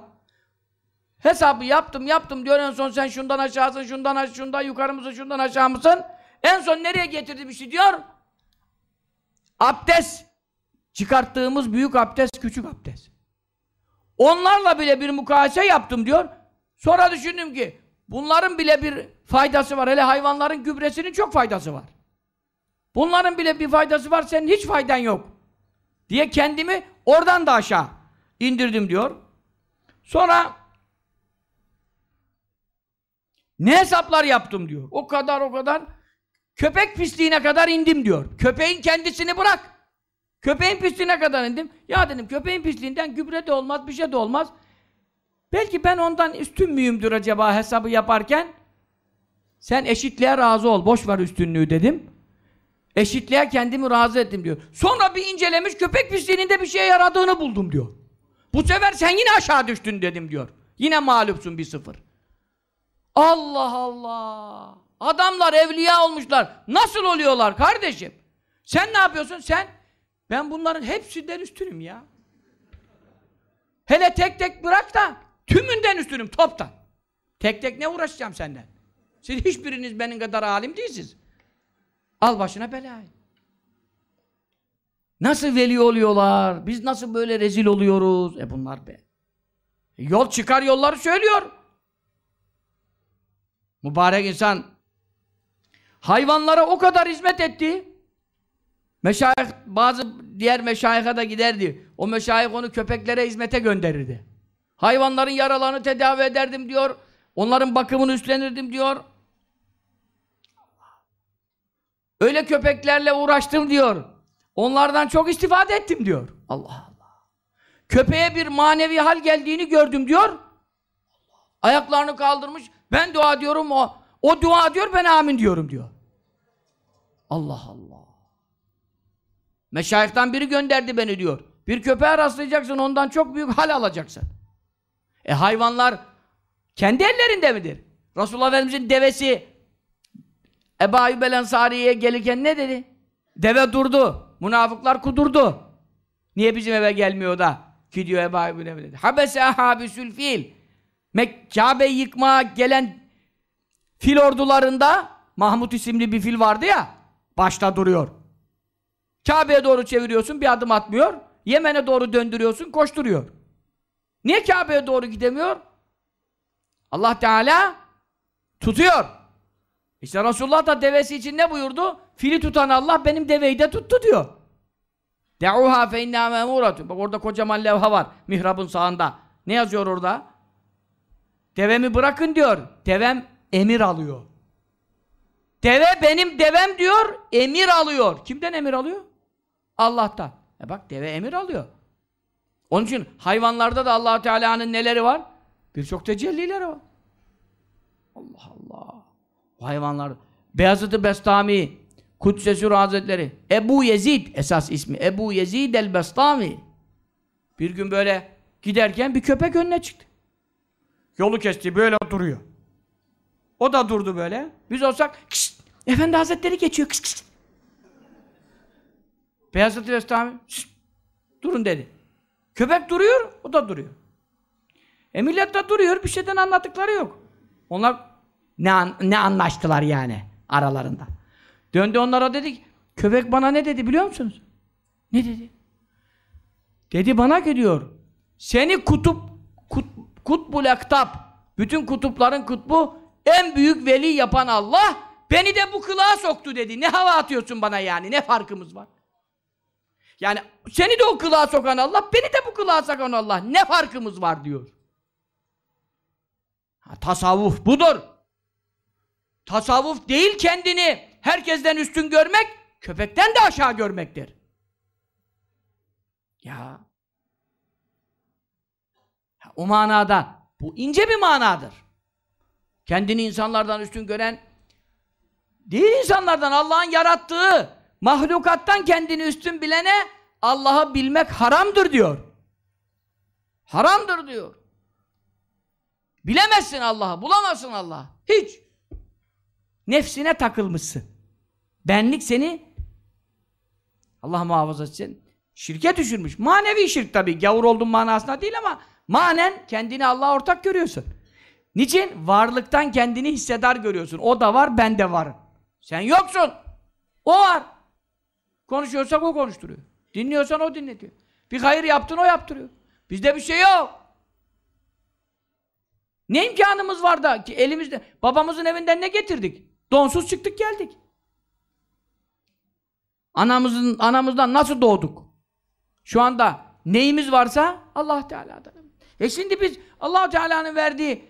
Hesabı yaptım, yaptım diyor. En son sen şundan aşağısın, şundan aşağı, şundan yukarı mısın, şundan aşağı mısın? En son nereye getirdim işi diyor? Abdest. Çıkarttığımız büyük abdest, küçük abdest. Onlarla bile bir mukayese yaptım diyor. Sonra düşündüm ki bunların bile bir faydası var. Hele hayvanların gübresinin çok faydası var. Bunların bile bir faydası var, senin hiç faydan yok. Diye kendimi oradan da aşağı indirdim diyor. Sonra ne hesaplar yaptım diyor. O kadar o kadar köpek pisliğine kadar indim diyor. Köpeğin kendisini bırak. Köpeğin pisliğine kadar indim. Ya dedim köpeğin pisliğinden gübre de olmaz, bir şey de olmaz. Belki ben ondan üstün müyümdür acaba hesabı yaparken? Sen eşitliğe razı ol, boş ver üstünlüğü dedim. Eşitliğe kendimi razı ettim diyor. Sonra bir incelemiş köpek pisliğinin de bir şeye yaradığını buldum diyor. Bu sefer sen yine aşağı düştün dedim diyor. Yine mağlupsun bir sıfır. Allah Allah! Adamlar evliya olmuşlar. Nasıl oluyorlar kardeşim? Sen ne yapıyorsun? Sen ben bunların hepsinden üstünüm ya. Hele tek tek bırak da tümünden üstünüm toptan. Tek tek ne uğraşacağım senden? Siz hiçbiriniz benim kadar alim değilsiniz. Al başına belayı. Nasıl veli oluyorlar? Biz nasıl böyle rezil oluyoruz? E bunlar be. Yol çıkar yolları söylüyor. Mübarek insan hayvanlara o kadar hizmet etti. Meşayih, bazı diğer meşayihe da giderdi. O meşayih onu köpeklere hizmete gönderirdi. Hayvanların yaralarını tedavi ederdim diyor. Onların bakımını üstlenirdim diyor. Öyle köpeklerle uğraştım diyor. Onlardan çok istifade ettim diyor. Allah Allah. Köpeğe bir manevi hal geldiğini gördüm diyor. Ayaklarını kaldırmış. Ben dua diyorum o. O dua diyor ben amin diyorum diyor. Allah Allah. Meşayihtan biri gönderdi beni diyor. Bir köpeğe rastlayacaksın ondan çok büyük hal alacaksın. E hayvanlar kendi ellerinde midir? Resulullah Efendimiz'in devesi Ebu Ayyub el Ensari'ye gelirken ne dedi? Deve durdu. Münafıklar kudurdu. Niye bizim eve gelmiyor da? Gidiyor Ebu Ayyub'un evine dedi. Habese ahabisül fil. Kabe'yi yıkmaya gelen fil ordularında Mahmut isimli bir fil vardı ya başta duruyor. Kabe'ye doğru çeviriyorsun bir adım atmıyor. Yemen'e doğru döndürüyorsun koşturuyor. Niye Kabe'ye doğru gidemiyor? Allah Teala tutuyor. İşte Resulullah da devesi için ne buyurdu? Fili tutan Allah benim deveyi de tuttu diyor. De'uha fe inna memuratun. Bak orada kocaman levha var mihrabın sağında. Ne yazıyor orada? Devemi bırakın diyor. Devem emir alıyor. Deve benim devem diyor, emir alıyor. Kimden emir alıyor? Allah'tan. E bak deve emir alıyor. Onun için hayvanlarda da allah Teala'nın neleri var? Birçok tecellileri var. Allah Allah. Bu hayvanlar. Beyazıt-ı Bestami, Kudsesür Hazretleri, Ebu Yezid esas ismi. Ebu Yezid el-Bestami. Bir gün böyle giderken bir köpek önüne çıktı. Yolu kesti, böyle duruyor. O da durdu böyle. Biz olsak, kışt, Efendi Hazretleri geçiyor, kışt, kışt. Bestami, şşt, durun dedi. Köpek duruyor, o da duruyor. E millet de duruyor, bir şeyden anlattıkları yok. Onlar ne, an, ne anlaştılar yani aralarında. Döndü onlara dedik, köpek bana ne dedi biliyor musunuz? Ne dedi? Dedi bana ki diyor, seni kutup, kut, kutbul ektap, bütün kutupların kutbu, en büyük veli yapan Allah, beni de bu kılığa soktu dedi. Ne hava atıyorsun bana yani, ne farkımız var? Yani seni de o kılığa sokan Allah, beni de bu kılığa sokan Allah, ne farkımız var diyor. Ha, tasavvuf budur. Tasavvuf değil kendini herkesten üstün görmek, köpekten de aşağı görmektir. Ya. O manada, bu ince bir manadır. Kendini insanlardan üstün gören, değil insanlardan, Allah'ın yarattığı, mahlukattan kendini üstün bilene, Allah'ı bilmek haramdır diyor. Haramdır diyor. Bilemezsin Allah'ı, bulamazsın Allah'ı. Hiç. Nefsine takılmışsın. Benlik seni Allah muhafaza etsin. Şirke düşürmüş. Manevi şirk tabii. Gavur oldun manasında değil ama manen kendini Allah'a ortak görüyorsun. Niçin? Varlıktan kendini hissedar görüyorsun. O da var, ben de varım. Sen yoksun. O var. Konuşuyorsak o konuşturuyor. Dinliyorsan o dinletiyor. Bir hayır yaptın o yaptırıyor. Bizde bir şey yok. Ne imkanımız var da ki elimizde babamızın evinden ne getirdik? Donsuz çıktık geldik. Anamızın anamızdan nasıl doğduk? Şu anda neyimiz varsa Allah Teala'dan. E şimdi biz Allah Teala'nın verdiği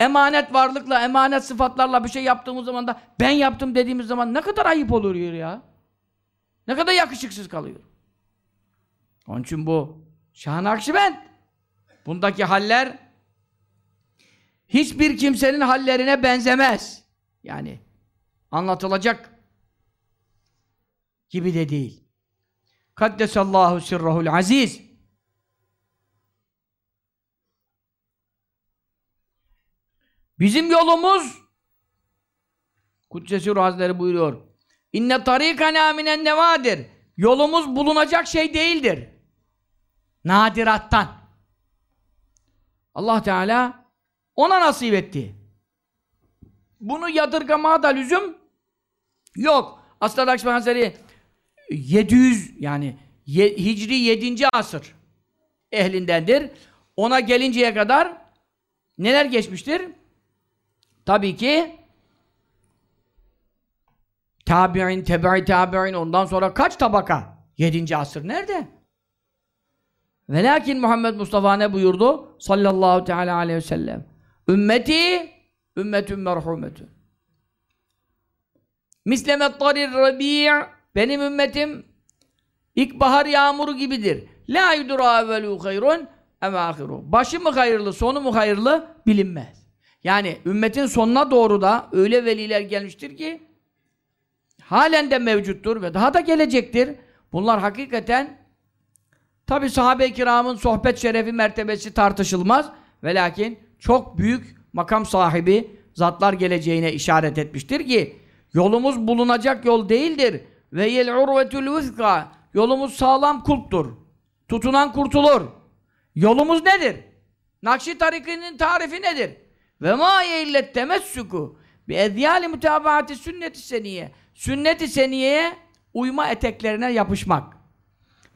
emanet varlıkla, emanet sıfatlarla bir şey yaptığımız zaman da ben yaptım dediğimiz zaman ne kadar ayıp oluyor ya. Ne kadar yakışıksız kalıyor. Onun için bu Şah-ı Nakşibend bundaki haller hiçbir kimsenin hallerine benzemez. Yani anlatılacak gibi de değil. Kaddesallahu sirrahul aziz. Bizim yolumuz Kuddesi Hazretleri buyuruyor. İnne tarikana minen nevadir. Yolumuz bulunacak şey değildir. Nadirattan. Allah Teala ona nasip etti. Bunu yadırgamaya da lüzum yok. Aslan Akşemen Hazretleri 700 yani ye, Hicri 7. asır ehlindendir. Ona gelinceye kadar neler geçmiştir? Tabii ki tabi'in, tebe'i tabi'in ondan sonra kaç tabaka? 7. asır nerede? Ve lakin Muhammed Mustafa ne buyurdu? Sallallahu teala aleyhi ve sellem. Ümmeti ümmetün merhumetün. Mislemet tarir rabi' benim ümmetim ilkbahar yağmuru gibidir. La yudra evvelu hayrun ama ahiru. Başı mı hayırlı, sonu mu hayırlı bilinmez. Yani ümmetin sonuna doğru da öyle veliler gelmiştir ki halen de mevcuttur ve daha da gelecektir. Bunlar hakikaten tabi sahabe-i kiramın sohbet şerefi mertebesi tartışılmaz. Ve lakin çok büyük makam sahibi zatlar geleceğine işaret etmiştir ki yolumuz bulunacak yol değildir. Ve yel urvetül vüzka yolumuz sağlam kulptur. Tutunan kurtulur. Yolumuz nedir? Nakşi tarikinin tarifi nedir? Ve ma illet temessuku bi edyali mutabaati sünneti seniye. Sünnet-i seniyeye uyma eteklerine yapışmak.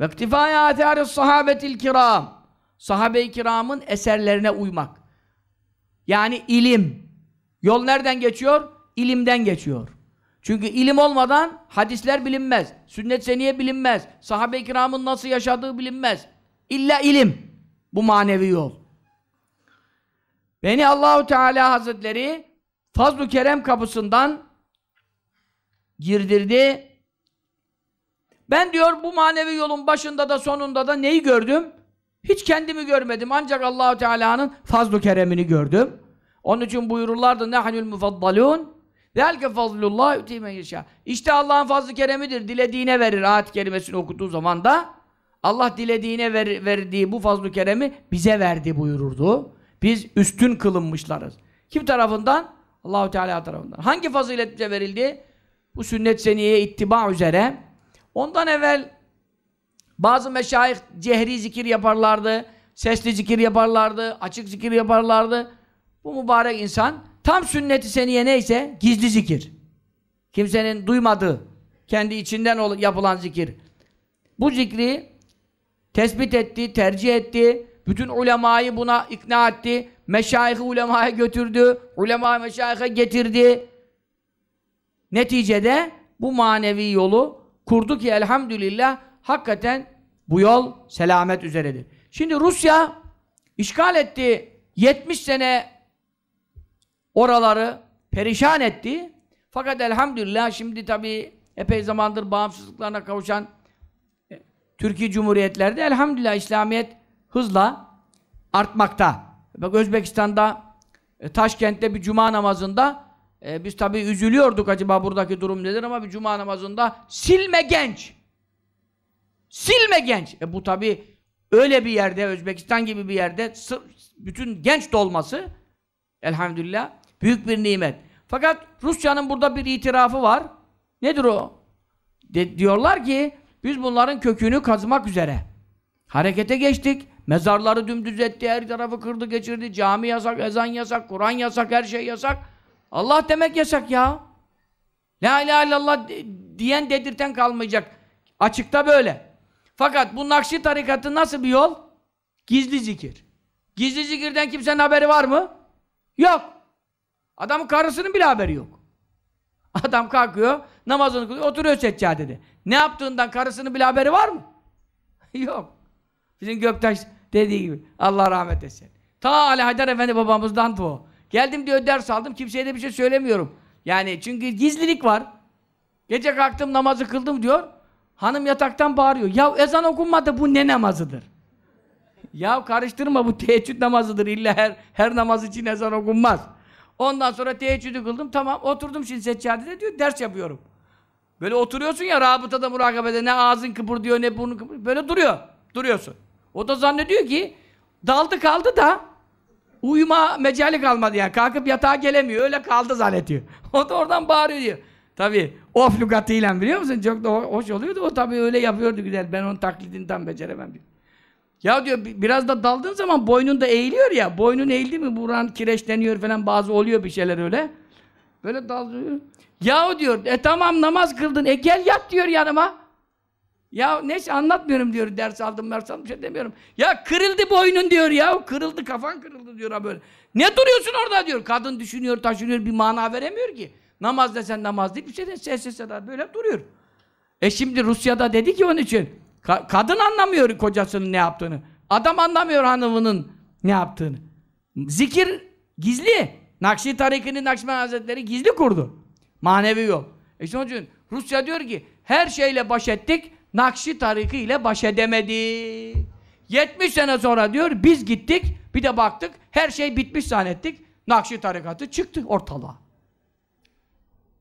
Ve iktifaya atharis sahabetil kiram. Sahabe-i kiramın eserlerine uymak. Yani ilim. Yol nereden geçiyor? İlimden geçiyor. Çünkü ilim olmadan hadisler bilinmez. Sünnet seniye bilinmez. Sahabe-i kiramın nasıl yaşadığı bilinmez. İlla ilim. Bu manevi yol. Beni Allahu Teala Hazretleri Fazl-ı Kerem kapısından girdirdi. Ben diyor bu manevi yolun başında da sonunda da neyi gördüm? Hiç kendimi görmedim. Ancak Allahu Teala'nın fazl-ı keremini gördüm. Onun için buyururlardı nehnül mufaddalun zelke fazlullah yeşâ. İşte Allah'ın fazl-ı keremidir. Dilediğine verir. Ayet kelimesini okuduğu zaman da Allah dilediğine ver, verdiği bu fazl-ı keremi bize verdi buyururdu. Biz üstün kılınmışlarız. Kim tarafından? Allahu Teala tarafından. Hangi fazilet bize verildi? Bu sünnet seniyeye ittiba üzere. Ondan evvel bazı meşayih cehri zikir yaparlardı, sesli zikir yaparlardı, açık zikir yaparlardı. Bu mübarek insan tam sünnet-i seniye neyse gizli zikir. Kimsenin duymadığı, kendi içinden yapılan zikir. Bu zikri tespit etti, tercih etti. Bütün ulemayı buna ikna etti. Meşayih ulemaya götürdü. Ulema meşayihe getirdi. Neticede bu manevi yolu kurdu ki elhamdülillah hakikaten bu yol selamet üzeredir. Şimdi Rusya işgal etti. 70 sene oraları perişan etti. Fakat elhamdülillah şimdi tabi epey zamandır bağımsızlıklarına kavuşan e, Türkiye Cumhuriyetlerde elhamdülillah İslamiyet hızla artmakta. Bak Özbekistan'da e, Taşkent'te bir cuma namazında e, biz tabi üzülüyorduk acaba buradaki durum nedir ama bir cuma namazında silme genç. Silme genç. E bu tabi öyle bir yerde Özbekistan gibi bir yerde bütün genç dolması elhamdülillah büyük bir nimet. Fakat Rusya'nın burada bir itirafı var. Nedir o? De, diyorlar ki biz bunların kökünü kazmak üzere. Harekete geçtik. Mezarları dümdüz etti, her tarafı kırdı geçirdi. Cami yasak, ezan yasak, Kur'an yasak, her şey yasak. Allah demek yasak ya. La ilahe illallah diyen dedirten kalmayacak. Açıkta böyle. Fakat bu Nakşi tarikatı nasıl bir yol? Gizli zikir. Gizli zikirden kimsenin haberi var mı? Yok. Adamın karısının bile haberi yok. *laughs* Adam kalkıyor, namazını kılıyor, oturuyor seccadede. Ne yaptığından karısının bile haberi var mı? *laughs* yok. Bizim Göktaş dediği gibi. Allah rahmet etsin. Ta Ali Haydar Efendi babamızdan bu. Geldim diyor ders aldım. Kimseye de bir şey söylemiyorum. Yani çünkü gizlilik var. Gece kalktım namazı kıldım diyor. Hanım yataktan bağırıyor. Ya ezan okunmadı bu ne namazıdır? ya karıştırma bu teheccüd namazıdır. İlla her, her namaz için ezan okunmaz. Ondan sonra teheccüdü kıldım. Tamam oturdum şimdi seccadede diyor ders yapıyorum. Böyle oturuyorsun ya rabıtada murakabede ne ağzın kıpırdıyor ne burnun kıpırdıyor. Böyle duruyor. Duruyorsun. O da zannediyor ki daldı kaldı da uyuma mecali kalmadı yani. Kalkıp yatağa gelemiyor. Öyle kaldı zannediyor. *laughs* O da oradan bağırıyor diyor. Tabi of lügatıyla biliyor musun? Çok da hoş oluyordu. O tabi öyle yapıyordu güzel. Ben onun taklidini tam beceremem diyor. Ya diyor biraz da daldığın zaman boynun da eğiliyor ya. Boynun eğildi mi buran kireçleniyor falan bazı oluyor bir şeyler öyle. Böyle dalıyor. Yahu diyor, e tamam namaz kıldın, e gel yat diyor yanıma. Ya neyse anlatmıyorum diyor, ders aldım, ders aldım, bir şey demiyorum. Ya kırıldı boynun diyor ya, kırıldı, kafan kırıldı diyor ha böyle. Ne duruyorsun orada diyor. Kadın düşünüyor, taşınıyor, bir mana veremiyor ki. Namaz desen namaz değil, bir şey de sessiz seda böyle duruyor. E şimdi Rusya'da dedi ki onun için, ka- kadın anlamıyor kocasının ne yaptığını. Adam anlamıyor hanımının ne yaptığını. Zikir gizli. Nakşi tarikini Nakşibendi Hazretleri gizli kurdu. Manevi yol. E işte onun için Rusya diyor ki her şeyle baş ettik, Nakşi tariki ile baş edemedi. 70 sene sonra diyor biz gittik, bir de baktık her şey bitmiş zannettik. Nakşi tarikatı çıktı ortalığa.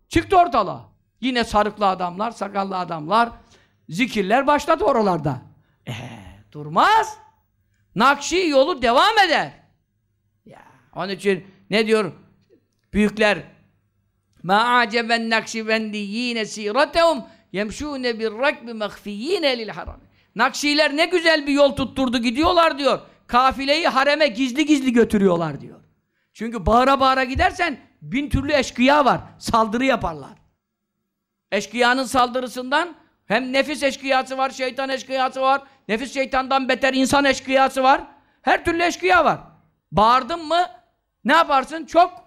Çıktı ortalığa. Yine sarıklı adamlar, sakallı adamlar, zikirler başladı oralarda. Ee, durmaz. Nakşi yolu devam eder. Ya, onun için ne diyor büyükler? Ma acaben nakşibendiyyine siratehum yemşûne bir rakbi mehfiyyine lil haram. Nakşiler ne güzel bir yol tutturdu gidiyorlar diyor. Kafileyi hareme gizli gizli götürüyorlar diyor. Çünkü bağıra bağıra gidersen bin türlü eşkıya var. Saldırı yaparlar. Eşkıyanın saldırısından hem nefis eşkıyası var, şeytan eşkıyası var. Nefis şeytandan beter insan eşkıyası var. Her türlü eşkıya var. Bağırdın mı ne yaparsın? Çok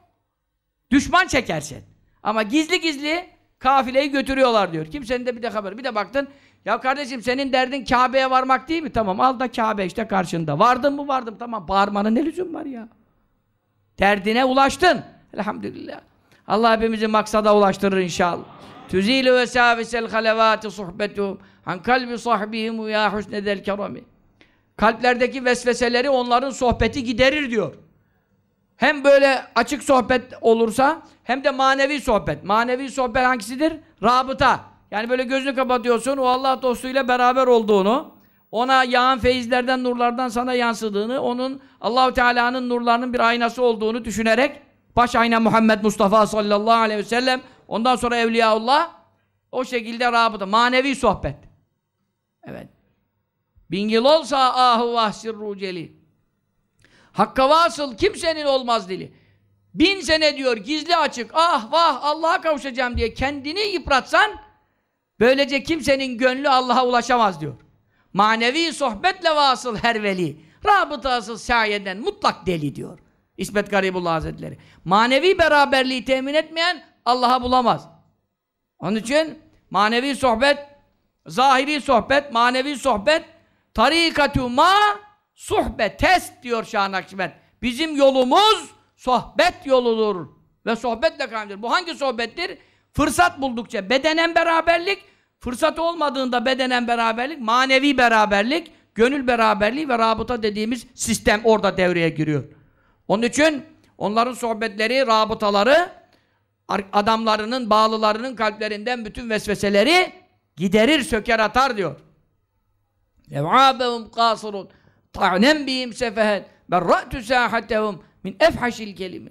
düşman çekersin. Ama gizli gizli kafileyi götürüyorlar diyor. Kimsenin de bir de haberi. Bir de baktın ya kardeşim senin derdin Kabe'ye varmak değil mi? Tamam al da Kabe işte karşında. Vardın mı vardım tamam. Bağırmanın ne lüzum var ya? Derdine ulaştın. Elhamdülillah. Allah hepimizi maksada ulaştırır inşallah. Tüzîlü ve sâfisel halevâti suhbetuhum an kalbi sahbihim ya husnedel kerami. Kalplerdeki vesveseleri onların sohbeti giderir diyor. Hem böyle açık sohbet olursa hem de manevi sohbet. Manevi sohbet hangisidir? Rabıta. Yani böyle gözünü kapatıyorsun, o Allah dostuyla beraber olduğunu, ona yağan feyizlerden, nurlardan sana yansıdığını, onun Allahu Teala'nın nurlarının bir aynası olduğunu düşünerek baş ayna Muhammed Mustafa sallallahu aleyhi ve sellem, ondan sonra Evliyaullah o şekilde rabıta, manevi sohbet. Evet. Bin yıl olsa ahu vahsirru celil. Hakka vasıl kimsenin olmaz dili. Bin sene diyor gizli açık ah vah Allah'a kavuşacağım diye kendini yıpratsan böylece kimsenin gönlü Allah'a ulaşamaz diyor. Manevi sohbetle vasıl her veli. Rabıtasız sayeden mutlak deli diyor. İsmet Garibullah Hazretleri. Manevi beraberliği temin etmeyen Allah'a bulamaz. Onun için manevi sohbet, zahiri sohbet, manevi sohbet, tarikatü ma Sohbet, test diyor Şah Nakşibend. Bizim yolumuz sohbet yoludur. Ve sohbetle kaimdir. Bu hangi sohbettir? Fırsat buldukça bedenen beraberlik, fırsat olmadığında bedenen beraberlik, manevi beraberlik, gönül beraberliği ve rabıta dediğimiz sistem orada devreye giriyor. Onun için onların sohbetleri, rabıtaları adamlarının, bağlılarının kalplerinden bütün vesveseleri giderir, söker atar diyor. Ev'âbehum kâsırun ta'nem bihim sefehen berra'tu sâhatehum min efhaşil kelime.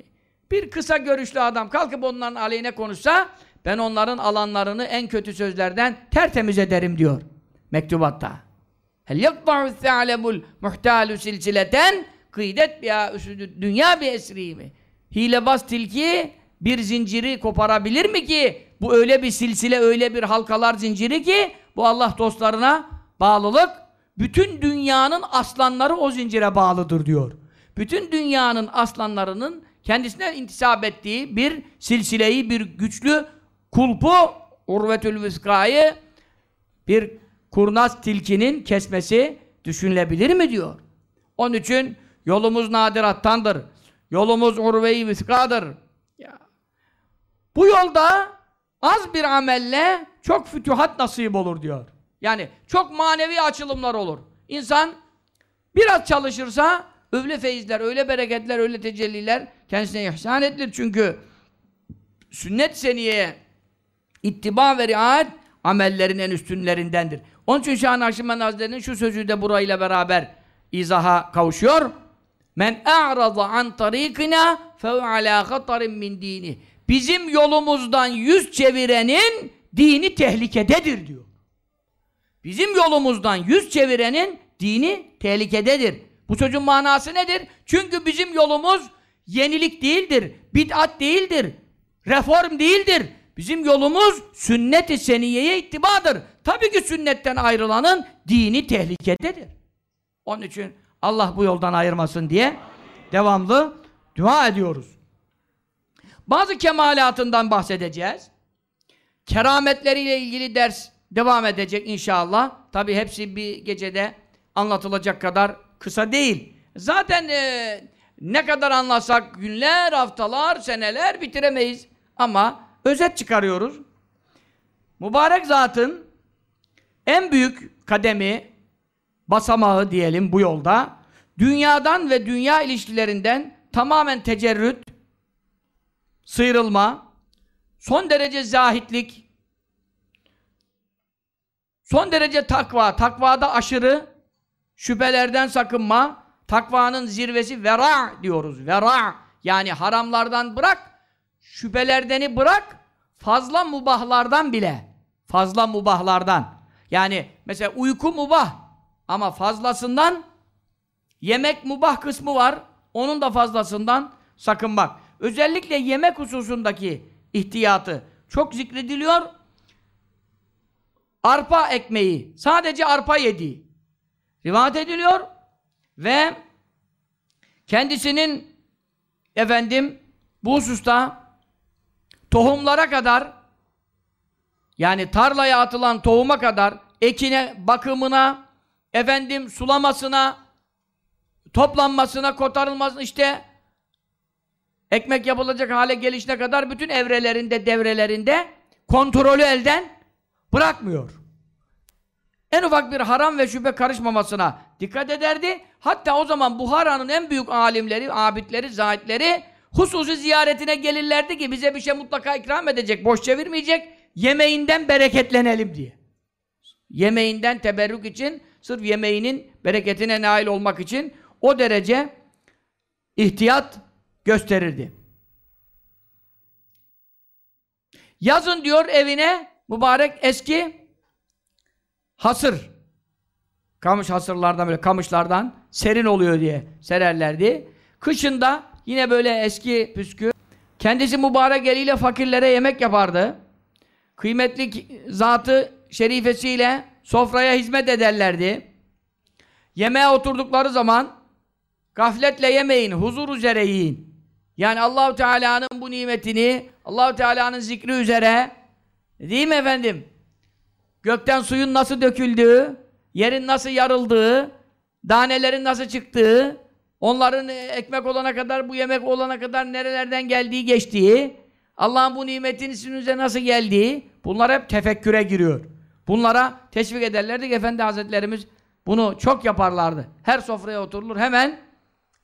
Bir kısa görüşlü adam kalkıp onların aleyhine konuşsa ben onların alanlarını en kötü sözlerden tertemiz ederim diyor mektubatta. Hel yakba'u tha'lemul muhtalu silsileten kıydet biha üsüdü dünya bi esrimi. Hilebaz tilki bir zinciri koparabilir mi ki? Bu öyle bir silsile, öyle bir halkalar zinciri ki bu Allah dostlarına bağlılık bütün dünyanın aslanları o zincire bağlıdır diyor. Bütün dünyanın aslanlarının kendisine intisap ettiği bir silsileyi, bir güçlü kulpu Urvetül Vıska'yı bir kurnaz tilkinin kesmesi düşünülebilir mi diyor. Onun için yolumuz nadirattandır. Yolumuz urve-i vıskadır. Ya. Bu yolda az bir amelle çok fütühat nasip olur diyor. Yani çok manevi açılımlar olur. İnsan biraz çalışırsa öyle feyizler, öyle bereketler, öyle tecelliler kendisine ihsan edilir. Çünkü sünnet seniyeye ittiba ve riayet amellerin en üstünlerindendir. Onun için Şah-ı Nakşibendi Hazretleri'nin şu sözü de burayla beraber izaha kavuşuyor. Men a'rada an tarikina fe ala hatarin min dini. Bizim yolumuzdan yüz çevirenin dini tehlikededir diyor. Bizim yolumuzdan yüz çevirenin dini tehlikededir. Bu sözün manası nedir? Çünkü bizim yolumuz yenilik değildir, bid'at değildir, reform değildir. bizim yolumuz sünnet-i seniyeye ittibadır. Tabii ki sünnetten ayrılanın dini tehlikededir. Onun için Allah bu yoldan ayırmasın diye devamlı dua ediyoruz. Bazı kemalatından bahsedeceğiz. Kerametleriyle ilgili ders devam edecek inşallah. Tabi hepsi bir gecede anlatılacak kadar kısa değil. Zaten e, ne kadar anlatsak günler, haftalar, seneler bitiremeyiz. Ama özet çıkarıyoruz. Mübarek zatın en büyük kademi, basamağı diyelim bu yolda, dünyadan ve dünya ilişkilerinden tamamen tecerrüt, sıyrılma, son derece zahitlik, son derece takva, takvada aşırı, şüphelerden sakınma, takvanın zirvesi vera diyoruz, vera. Yani haramlardan bırak, şüphelerdeni bırak, fazla mubahlardan bile, fazla mubahlardan. Yani mesela uyku mubah ama fazlasından yemek mubah kısmı var, onun da fazlasından sakınmak. Özellikle yemek hususundaki ihtiyatı çok zikrediliyor. Arpa ekmeği, sadece arpa yediği rivayet ediliyor ve kendisinin efendim bu hususta tohumlara kadar yani tarlaya atılan tohuma kadar ekine, bakımına, efendim sulamasına, toplanmasına, kotarılmasına işte ekmek yapılacak hale gelişine kadar bütün evrelerinde, devrelerinde kontrolü elden bırakmıyor. En ufak bir haram ve şüphe karışmamasına dikkat ederdi. Hatta o zaman Buhara'nın en büyük alimleri, abidleri, zahitleri hususi ziyaretine gelirlerdi ki bize bir şey mutlaka ikram edecek, boş çevirmeyecek, yemeğinden bereketlenelim diye. Yemeğinden teberrük için, sırf yemeğinin bereketine nail olmak için o derece ihtiyat gösterirdi. Yazın diyor evine mübarek eski hasır kamış hasırlardan böyle kamışlardan serin oluyor diye sererlerdi. Kışında yine böyle eski püskü kendisi mübarek eliyle fakirlere yemek yapardı. Kıymetli zatı şerifesiyle sofraya hizmet ederlerdi. Yemeğe oturdukları zaman gafletle yemeyin, huzur üzere yiyin. Yani Allahu Teala'nın bu nimetini Allahu Teala'nın zikri üzere değil mi efendim? Gökten suyun nasıl döküldüğü, yerin nasıl yarıldığı, danelerin nasıl çıktığı, onların ekmek olana kadar, bu yemek olana kadar nerelerden geldiği, geçtiği, Allah'ın bu nimetinin sizin nasıl geldiği, bunlar hep tefekküre giriyor. Bunlara teşvik ederlerdi ki Efendi Hazretlerimiz bunu çok yaparlardı. Her sofraya oturulur hemen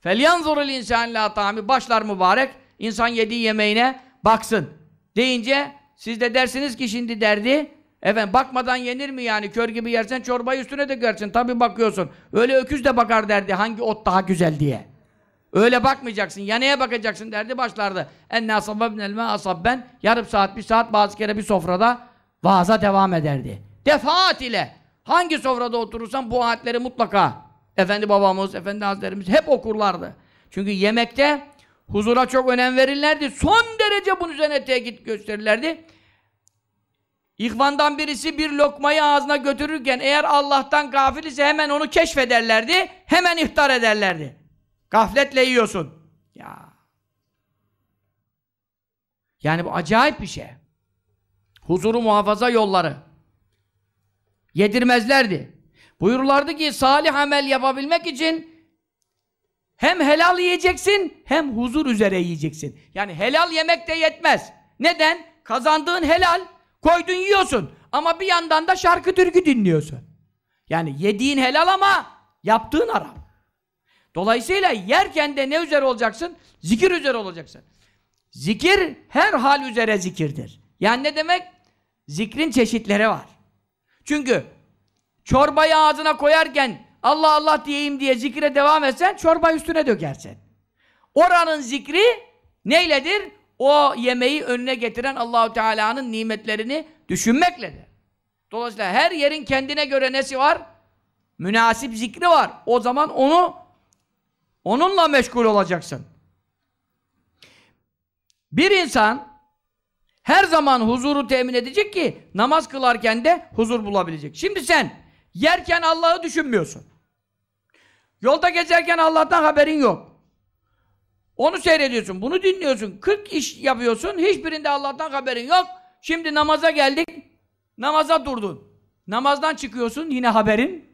فَلْيَنْظُرُ الْاِنْسَانِ لَا تَعْمِ Başlar mübarek, insan yediği yemeğine baksın. Deyince siz de dersiniz ki şimdi derdi, efendim bakmadan yenir mi yani? Kör gibi yersen çorbayı üstüne de görsen. Tabi bakıyorsun. Öyle öküz de bakar derdi hangi ot daha güzel diye. Öyle bakmayacaksın. Yaneye bakacaksın derdi başlardı. Enne asababne elme asabben. Yarım saat, bir saat, bazı kere bir sofrada vaaza devam ederdi. Defaat ile. Hangi sofrada oturursan bu ayetleri mutlaka Efendi babamız, efendi hazretlerimiz hep okurlardı. Çünkü yemekte huzura çok önem verirlerdi. Son derece bunun üzerine tekit gösterirlerdi. İhvandan birisi bir lokmayı ağzına götürürken eğer Allah'tan gafil ise hemen onu keşfederlerdi. Hemen ihtar ederlerdi. Gafletle yiyorsun. Ya. Yani bu acayip bir şey. Huzuru muhafaza yolları. Yedirmezlerdi. Buyururlardı ki salih amel yapabilmek için hem helal yiyeceksin hem huzur üzere yiyeceksin. Yani helal yemek de yetmez. Neden? Kazandığın helal, koydun yiyorsun. Ama bir yandan da şarkı türkü dinliyorsun. Yani yediğin helal ama yaptığın haram. Dolayısıyla yerken de ne üzere olacaksın? Zikir üzere olacaksın. Zikir her hal üzere zikirdir. Yani ne demek? Zikrin çeşitleri var. Çünkü çorbayı ağzına koyarken Allah Allah diyeyim diye zikre devam etsen çorba üstüne dökersin. Oranın zikri neyledir? O yemeği önüne getiren Allahu Teala'nın nimetlerini düşünmekledir. Dolayısıyla her yerin kendine göre nesi var? Münasip zikri var. O zaman onu onunla meşgul olacaksın. Bir insan her zaman huzuru temin edecek ki namaz kılarken de huzur bulabilecek. Şimdi sen yerken Allah'ı düşünmüyorsun. Yolda gezerken Allah'tan haberin yok. Onu seyrediyorsun, bunu dinliyorsun. 40 iş yapıyorsun, hiçbirinde Allah'tan haberin yok. Şimdi namaza geldik, namaza durdun. Namazdan çıkıyorsun, yine haberin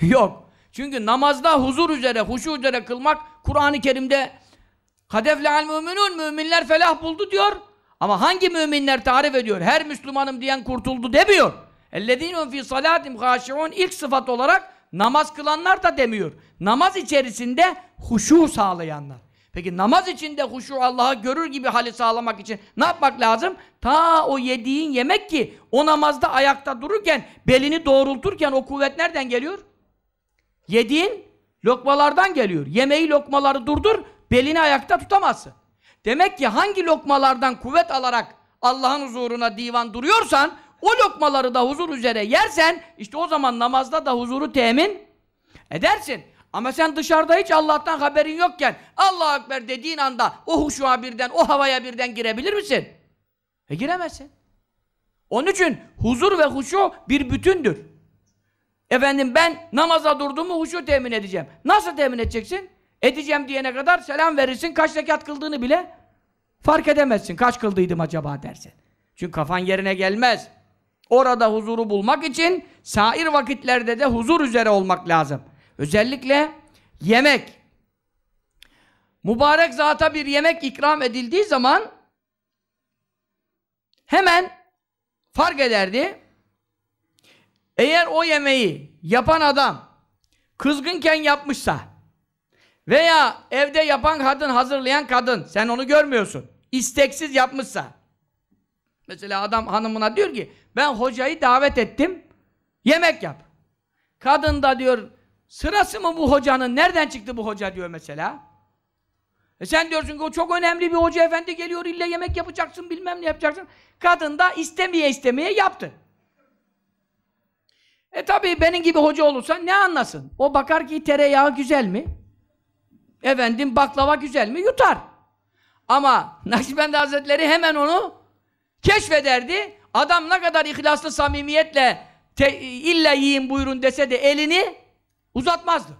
yok. Çünkü namazda huzur üzere, huşu üzere kılmak, Kur'an-ı Kerim'de Kadefle'al müminun, müminler felah buldu diyor. Ama hangi müminler tarif ediyor? Her Müslümanım diyen kurtuldu demiyor. اَلَّذ۪ينُ فِي صَلَاتِمْ خَاشِعُونَ ilk sıfat olarak namaz kılanlar da demiyor. Namaz içerisinde huşu sağlayanlar. Peki namaz içinde huşu Allah'ı görür gibi hali sağlamak için ne yapmak lazım? Ta o yediğin yemek ki o namazda ayakta dururken, belini doğrulturken o kuvvet nereden geliyor? Yediğin lokmalardan geliyor. Yemeği lokmaları durdur, belini ayakta tutamazsın. Demek ki hangi lokmalardan kuvvet alarak Allah'ın huzuruna divan duruyorsan, o lokmaları da huzur üzere yersen, işte o zaman namazda da huzuru temin edersin. Ama sen dışarıda hiç Allah'tan haberin yokken, Allah Ekber dediğin anda o huşuğa birden, o havaya birden girebilir misin? E giremezsin. Onun için huzur ve huşu bir bütündür. Efendim ben namaza durduğumu huşu temin edeceğim. Nasıl temin edeceksin? Edeceğim diyene kadar selam verirsin. Kaç rekat kıldığını bile fark edemezsin. Kaç kıldıydım acaba dersin. Çünkü kafan yerine gelmez. Orada huzuru bulmak için sair vakitlerde de huzur üzere olmak lazım. Özellikle yemek. Mübarek zata bir yemek ikram edildiği zaman hemen fark ederdi. Eğer o yemeği yapan adam kızgınken yapmışsa veya evde yapan kadın, hazırlayan kadın, sen onu görmüyorsun. isteksiz yapmışsa. Mesela adam hanımına diyor ki, ben hocayı davet ettim, yemek yap. Kadın da diyor, sırası mı bu hocanın, nereden çıktı bu hoca diyor mesela. E sen diyorsun ki o çok önemli bir hoca efendi geliyor, illa yemek yapacaksın, bilmem ne yapacaksın. Kadın da istemeye istemeye yaptı. E tabi benim gibi hoca olursa ne anlasın? O bakar ki tereyağı güzel mi? Efendim baklava güzel mi? Yutar. Ama Nakşibendi Hazretleri hemen onu keşfederdi. Adam ne kadar ihlaslı samimiyetle te, illa yiyin buyurun dese de elini uzatmazdı.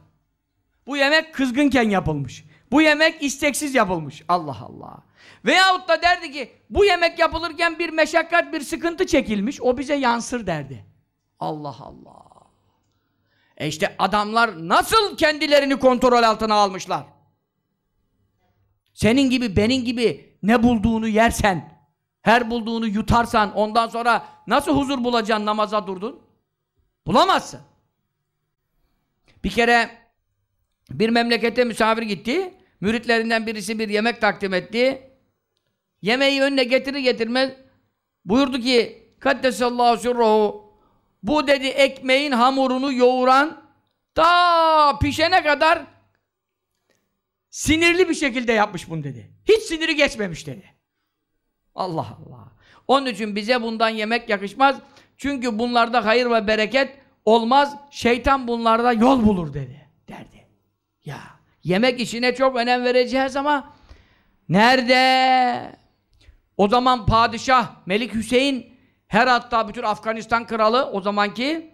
Bu yemek kızgınken yapılmış. Bu yemek isteksiz yapılmış. Allah Allah. Veyahut da derdi ki bu yemek yapılırken bir meşakkat, bir sıkıntı çekilmiş. O bize yansır derdi. Allah Allah. E işte adamlar nasıl kendilerini kontrol altına almışlar? Senin gibi, benim gibi ne bulduğunu yersen, her bulduğunu yutarsan, ondan sonra nasıl huzur bulacaksın namaza durdun? Bulamazsın. Bir kere bir memlekete misafir gitti. Müritlerinden birisi bir yemek takdim etti. Yemeği önüne getirir getirmez buyurdu ki Kaddesallahu sürruhu bu dedi ekmeğin hamurunu yoğuran ta pişene kadar sinirli bir şekilde yapmış bunu dedi. Hiç siniri geçmemiş dedi. Allah Allah. Onun için bize bundan yemek yakışmaz. Çünkü bunlarda hayır ve bereket olmaz. Şeytan bunlarda yol bulur dedi. Derdi. Ya yemek işine çok önem vereceğiz ama nerede? O zaman padişah Melik Hüseyin her hatta bütün Afganistan kralı o zamanki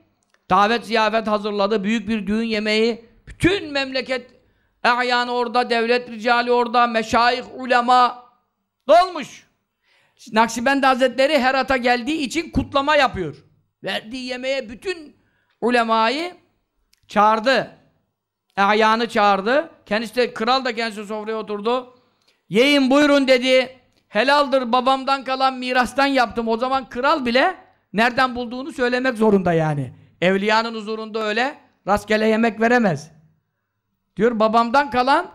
davet ziyafet hazırladı. Büyük bir düğün yemeği. Bütün memleket E'yan orada, devlet ricali orada, meşayih, ulema dolmuş. Nakşibendi Hazretleri Herat'a geldiği için kutlama yapıyor. Verdiği yemeğe bütün ulemayı çağırdı. E'yanı çağırdı. Kendisi de, kral da kendisi sofraya oturdu. Yiyin buyurun dedi. Helaldir babamdan kalan mirastan yaptım. O zaman kral bile nereden bulduğunu söylemek zorunda yani. Evliyanın huzurunda öyle rastgele yemek veremez. Diyor babamdan kalan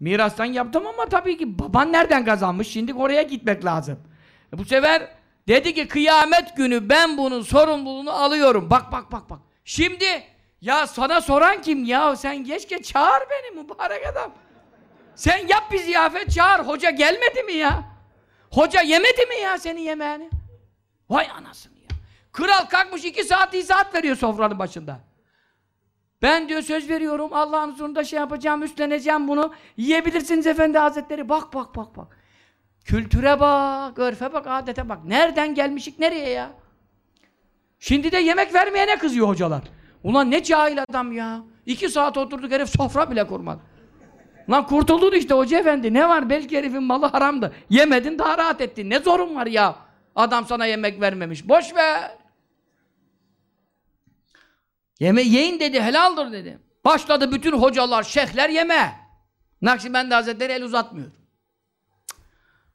mirastan yaptım ama tabii ki baban nereden kazanmış? Şimdi oraya gitmek lazım. E bu sefer dedi ki kıyamet günü ben bunun sorumluluğunu alıyorum. Bak bak bak bak. Şimdi ya sana soran kim ya? Sen keşke çağır beni mübarek adam. Sen yap bir ziyafet çağır. Hoca gelmedi mi ya? Hoca yemedi mi ya senin yemeğini? Vay anasını ya. Kral kalkmış iki saat izahat veriyor sofranın başında. Ben diyor söz veriyorum Allah'ın huzurunda şey yapacağım, üstleneceğim bunu. Yiyebilirsiniz efendi hazretleri. Bak bak bak bak. Kültüre bak, örfe bak, adete bak. Nereden gelmişik nereye ya? Şimdi de yemek vermeyene kızıyor hocalar. Ulan ne cahil adam ya. İki saat oturduk herif sofra bile kurmadı. Lan kurtuldun işte hoca efendi. Ne var? Belki herifin malı haramdı. Yemedin daha rahat ettin. Ne zorun var ya? Adam sana yemek vermemiş. Boş ver. Yeme yiyin dedi, helaldir dedi. Başladı bütün hocalar, şeyhler yeme. Nakşibendi Hazretleri el uzatmıyor.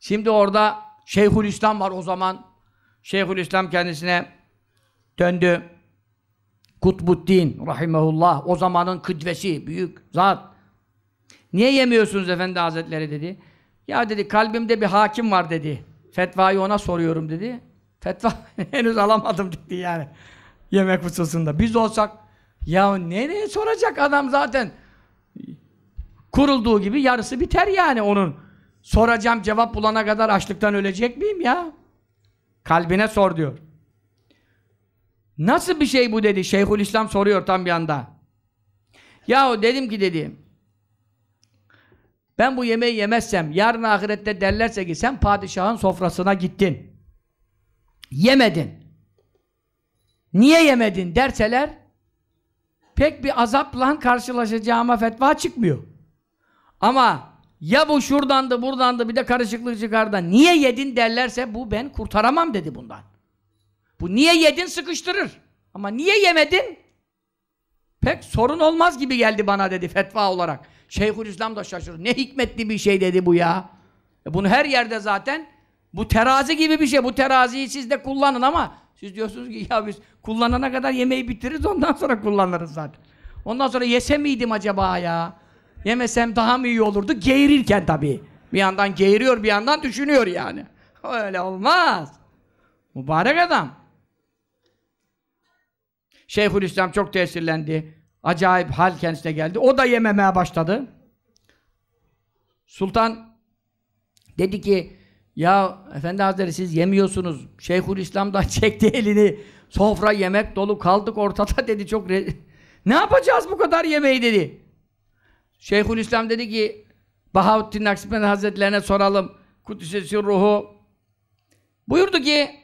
Şimdi orada Şeyhülislam var o zaman. Şeyhülislam kendisine döndü. Kutbuddin rahimehullah o zamanın kıdvesi, büyük zat. Niye yemiyorsunuz efendi hazretleri dedi. Ya dedi kalbimde bir hakim var dedi. Fetvayı ona soruyorum dedi. Fetva *laughs* henüz alamadım dedi yani. Yemek hususunda. Biz olsak ya nereye soracak adam zaten. Kurulduğu gibi yarısı biter yani onun. Soracağım cevap bulana kadar açlıktan ölecek miyim ya? Kalbine sor diyor. Nasıl bir şey bu dedi. Şeyhülislam soruyor tam bir anda. Yahu dedim ki dedi. Ben bu yemeği yemezsem yarın ahirette derlerse ki sen padişahın sofrasına gittin. Yemedin. Niye yemedin derseler pek bir azapla karşılaşacağıma fetva çıkmıyor. Ama ya bu şuradandı buradandı bir de karışıklık çıkar da niye yedin derlerse bu ben kurtaramam dedi bundan. Bu niye yedin sıkıştırır. Ama niye yemedin? Pek sorun olmaz gibi geldi bana dedi fetva olarak. Şeyhülislam da şaşırdı. Ne hikmetli bir şey dedi bu ya. E bunu her yerde zaten bu terazi gibi bir şey. Bu teraziyi siz de kullanın ama siz diyorsunuz ki ya biz kullanana kadar yemeği bitiririz ondan sonra kullanırız zaten. Ondan sonra yese miydim acaba ya? Yemesem daha mı iyi olurdu? Geğirirken tabii. Bir yandan geğiriyor bir yandan düşünüyor yani. Öyle olmaz. Mübarek adam. Şeyhülislam çok tesirlendi. Acayip hal kendisine geldi. O da yememeye başladı. Sultan dedi ki ya Efendi Hazretleri siz yemiyorsunuz. Şeyhülislam da *laughs* çekti elini. Sofra yemek dolu kaldık ortada *laughs* dedi çok ne yapacağız bu kadar yemeği dedi. Şeyhülislam dedi ki Bahavuddin Nakşibendi Hazretlerine soralım. Kudüs'e ruhu. Buyurdu ki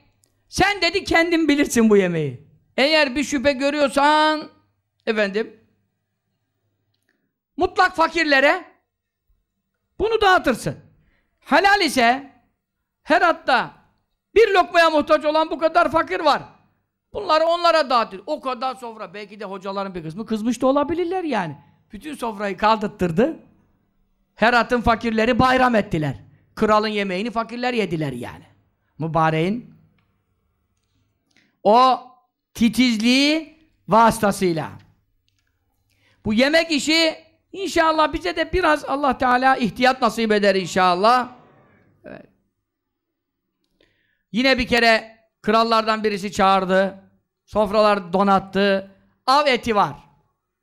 sen dedi kendin bilirsin bu yemeği. Eğer bir şüphe görüyorsan efendim mutlak fakirlere bunu dağıtırsın. Helal ise her hatta bir lokmaya muhtaç olan bu kadar fakir var. Bunları onlara dağıtır. O kadar sofra. Belki de hocaların bir kısmı kızmış da olabilirler yani. Bütün sofrayı kaldırttırdı. Herat'ın fakirleri bayram ettiler. Kralın yemeğini fakirler yediler yani. Mübareğin o titizliği vasıtasıyla. Bu yemek işi inşallah bize de biraz Allah Teala ihtiyat nasip eder inşallah. Yine bir kere krallardan birisi çağırdı. Sofralar donattı. Av eti var.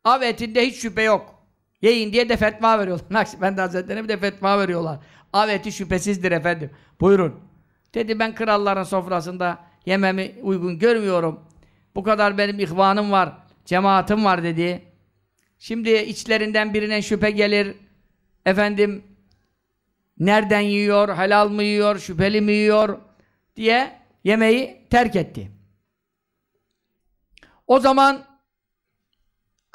Av etinde hiç şüphe yok. Yiyin diye de fetva veriyorlar. *laughs* Nakşibendi Hazretleri'ne bir de fetva veriyorlar. Av eti şüphesizdir efendim. Buyurun. Dedi ben kralların sofrasında yememi uygun görmüyorum. Bu kadar benim ihvanım var, cemaatim var dedi. Şimdi içlerinden birine şüphe gelir. Efendim nereden yiyor, helal mı yiyor, şüpheli mi yiyor diye yemeği terk etti. O zaman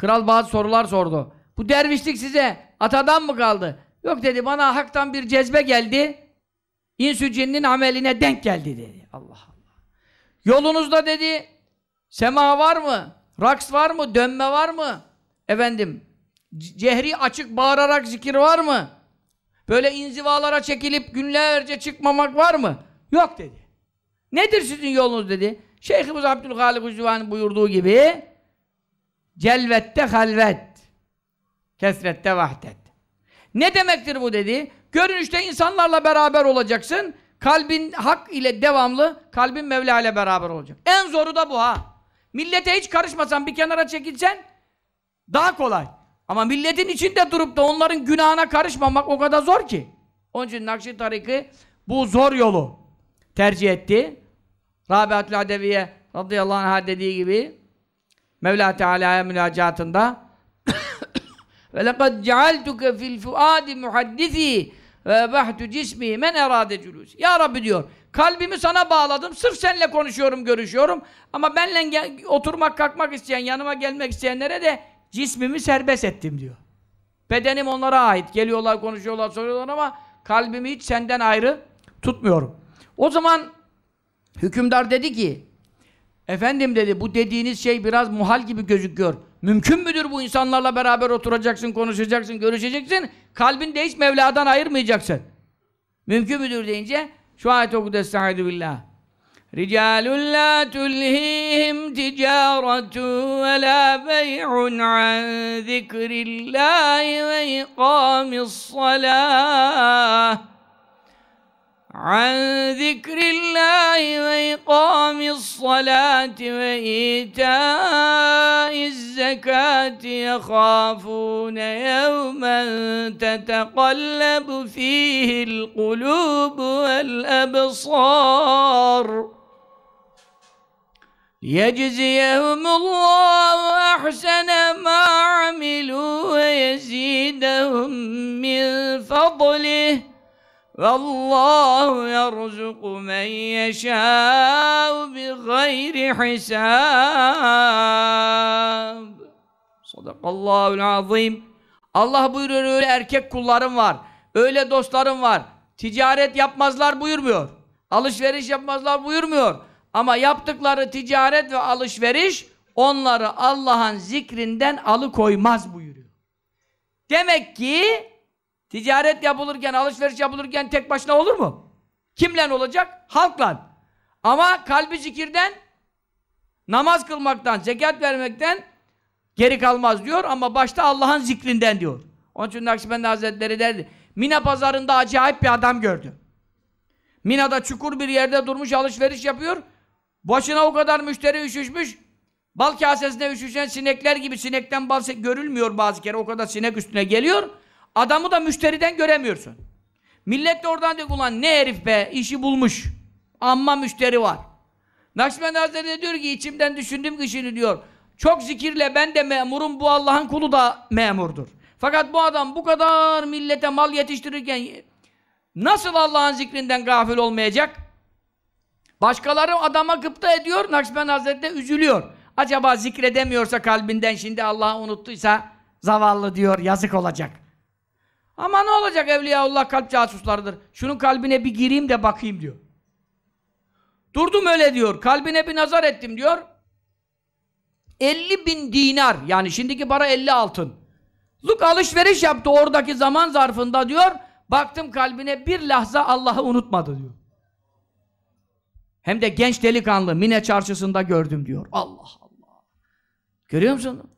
kral bazı sorular sordu. Bu dervişlik size atadan mı kaldı? Yok dedi bana haktan bir cezbe geldi. İnsü cinnin ameline denk geldi dedi. Allah Allah. Yolunuzda dedi sema var mı? Raks var mı? Dönme var mı? Efendim cehri açık bağırarak zikir var mı? Böyle inzivalara çekilip günlerce çıkmamak var mı? Yok dedi. Nedir sizin yolunuz dedi. Şeyhimiz Abdülhalik Uzzuvani buyurduğu gibi celvette halvet kesrette vahdet. Ne demektir bu dedi? Görünüşte insanlarla beraber olacaksın. Kalbin hak ile devamlı, kalbin Mevla ile beraber olacak. En zoru da bu ha. Millete hiç karışmasan, bir kenara çekilsen daha kolay. Ama milletin içinde durup da onların günahına karışmamak o kadar zor ki. Onun için Nakşi Tarikı bu zor yolu tercih etti. Rabiatül Adeviye radıyallahu anh'a dediği gibi Mevla Teala'ya münacatında *coughs* ve lekad cealtuke fil fuadi muhaddisi ve bahtu cismi men erade culus. Ya Rabbi diyor. Kalbimi sana bağladım. Sırf seninle konuşuyorum, görüşüyorum. Ama benle oturmak, kalkmak isteyen, yanıma gelmek isteyenlere de cismimi serbest ettim diyor. Bedenim onlara ait. Geliyorlar, konuşuyorlar, soruyorlar ama kalbimi hiç senden ayrı tutmuyorum. O zaman hükümdar dedi ki Efendim dedi bu dediğiniz şey biraz muhal gibi gözüküyor. Mümkün müdür bu insanlarla beraber oturacaksın, konuşacaksın, görüşeceksin. Kalbinde hiç Mevla'dan ayırmayacaksın. Mümkün müdür deyince şu ayet okudu Estaizu billah. رِجَالٌ لَا تُلْهِهِمْ تِجَارَةٌ وَلَا بَيْعٌ عَنْ ذِكْرِ اللّٰهِ وَإِقَامِ الصَّلَاةِ عن ذكر الله وإقام الصلاة وإيتاء الزكاة يخافون يوما تتقلب فيه القلوب والأبصار. ليجزيهم الله أحسن ما عملوا ويزيدهم من فضله. Vallahu yerzuku men yeşâ'u bi gayri hisâb. Sadakallahu'l azim. Allah buyuruyor öyle erkek kullarım var. Öyle dostlarım var. Ticaret yapmazlar buyurmuyor. Alışveriş yapmazlar buyurmuyor. Ama yaptıkları ticaret ve alışveriş onları Allah'ın zikrinden alıkoymaz buyuruyor. Demek ki Ticaret yapılırken, alışveriş yapılırken tek başına olur mu? Kimle olacak? Halkla. Ama kalbi zikirden, namaz kılmaktan, zekat vermekten geri kalmaz diyor ama başta Allah'ın zikrinden diyor. Onun için Nakşibendi Hazretleri derdi. Mina pazarında acayip bir adam gördü. Mina'da çukur bir yerde durmuş alışveriş yapıyor. Başına o kadar müşteri üşüşmüş. Bal kasesine üşüşen sinekler gibi sinekten bal görülmüyor bazı kere. O kadar sinek üstüne geliyor. Adamı da müşteriden göremiyorsun. Millet de oradan diyor ulan ne herif be işi bulmuş. Amma müşteri var. Nakşibendi Hazretleri diyor ki içimden düşündüm ki şimdi diyor. Çok zikirle ben de memurum bu Allah'ın kulu da memurdur. Fakat bu adam bu kadar millete mal yetiştirirken nasıl Allah'ın zikrinden gafil olmayacak? Başkaları adama gıpta ediyor. Nakşibendi Hazretleri üzülüyor. Acaba zikredemiyorsa kalbinden şimdi Allah'ı unuttuysa zavallı diyor yazık olacak. Ama ne olacak Evliyaullah kalp casuslarıdır. Şunun kalbine bir gireyim de bakayım diyor. Durdum öyle diyor. Kalbine bir nazar ettim diyor. 50 bin dinar yani şimdiki para 50 altın. Luk alışveriş yaptı oradaki zaman zarfında diyor. Baktım kalbine bir lahza Allah'ı unutmadı diyor. Hem de genç delikanlı Mine çarşısında gördüm diyor. Allah Allah. Görüyor musun?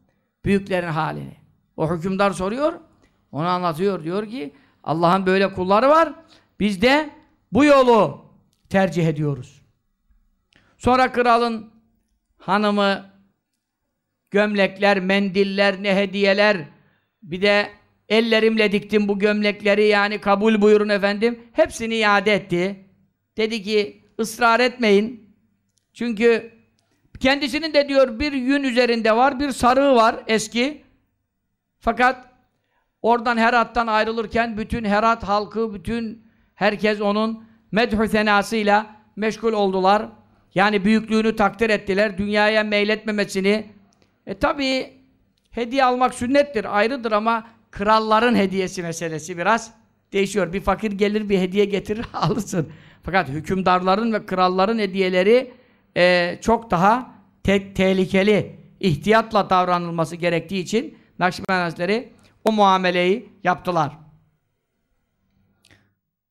Büyüklerin halini. O hükümdar soruyor. Onu anlatıyor. Diyor ki Allah'ın böyle kulları var. Biz de bu yolu tercih ediyoruz. Sonra kralın hanımı gömlekler, mendiller, ne hediyeler bir de ellerimle diktim bu gömlekleri yani kabul buyurun efendim. Hepsini iade etti. Dedi ki ısrar etmeyin. Çünkü kendisinin de diyor bir yün üzerinde var, bir sarığı var eski. Fakat Oradan Herat'tan ayrılırken bütün Herat halkı, bütün herkes onun medhü senasıyla meşgul oldular. Yani büyüklüğünü takdir ettiler. Dünyaya meyletmemesini. E tabi hediye almak sünnettir, ayrıdır ama kralların hediyesi meselesi biraz değişiyor. Bir fakir gelir bir hediye getirir *laughs* alırsın. Fakat hükümdarların ve kralların hediyeleri e, çok daha te tehlikeli, ihtiyatla davranılması gerektiği için Nakşibendi Hazretleri o muameleyi yaptılar.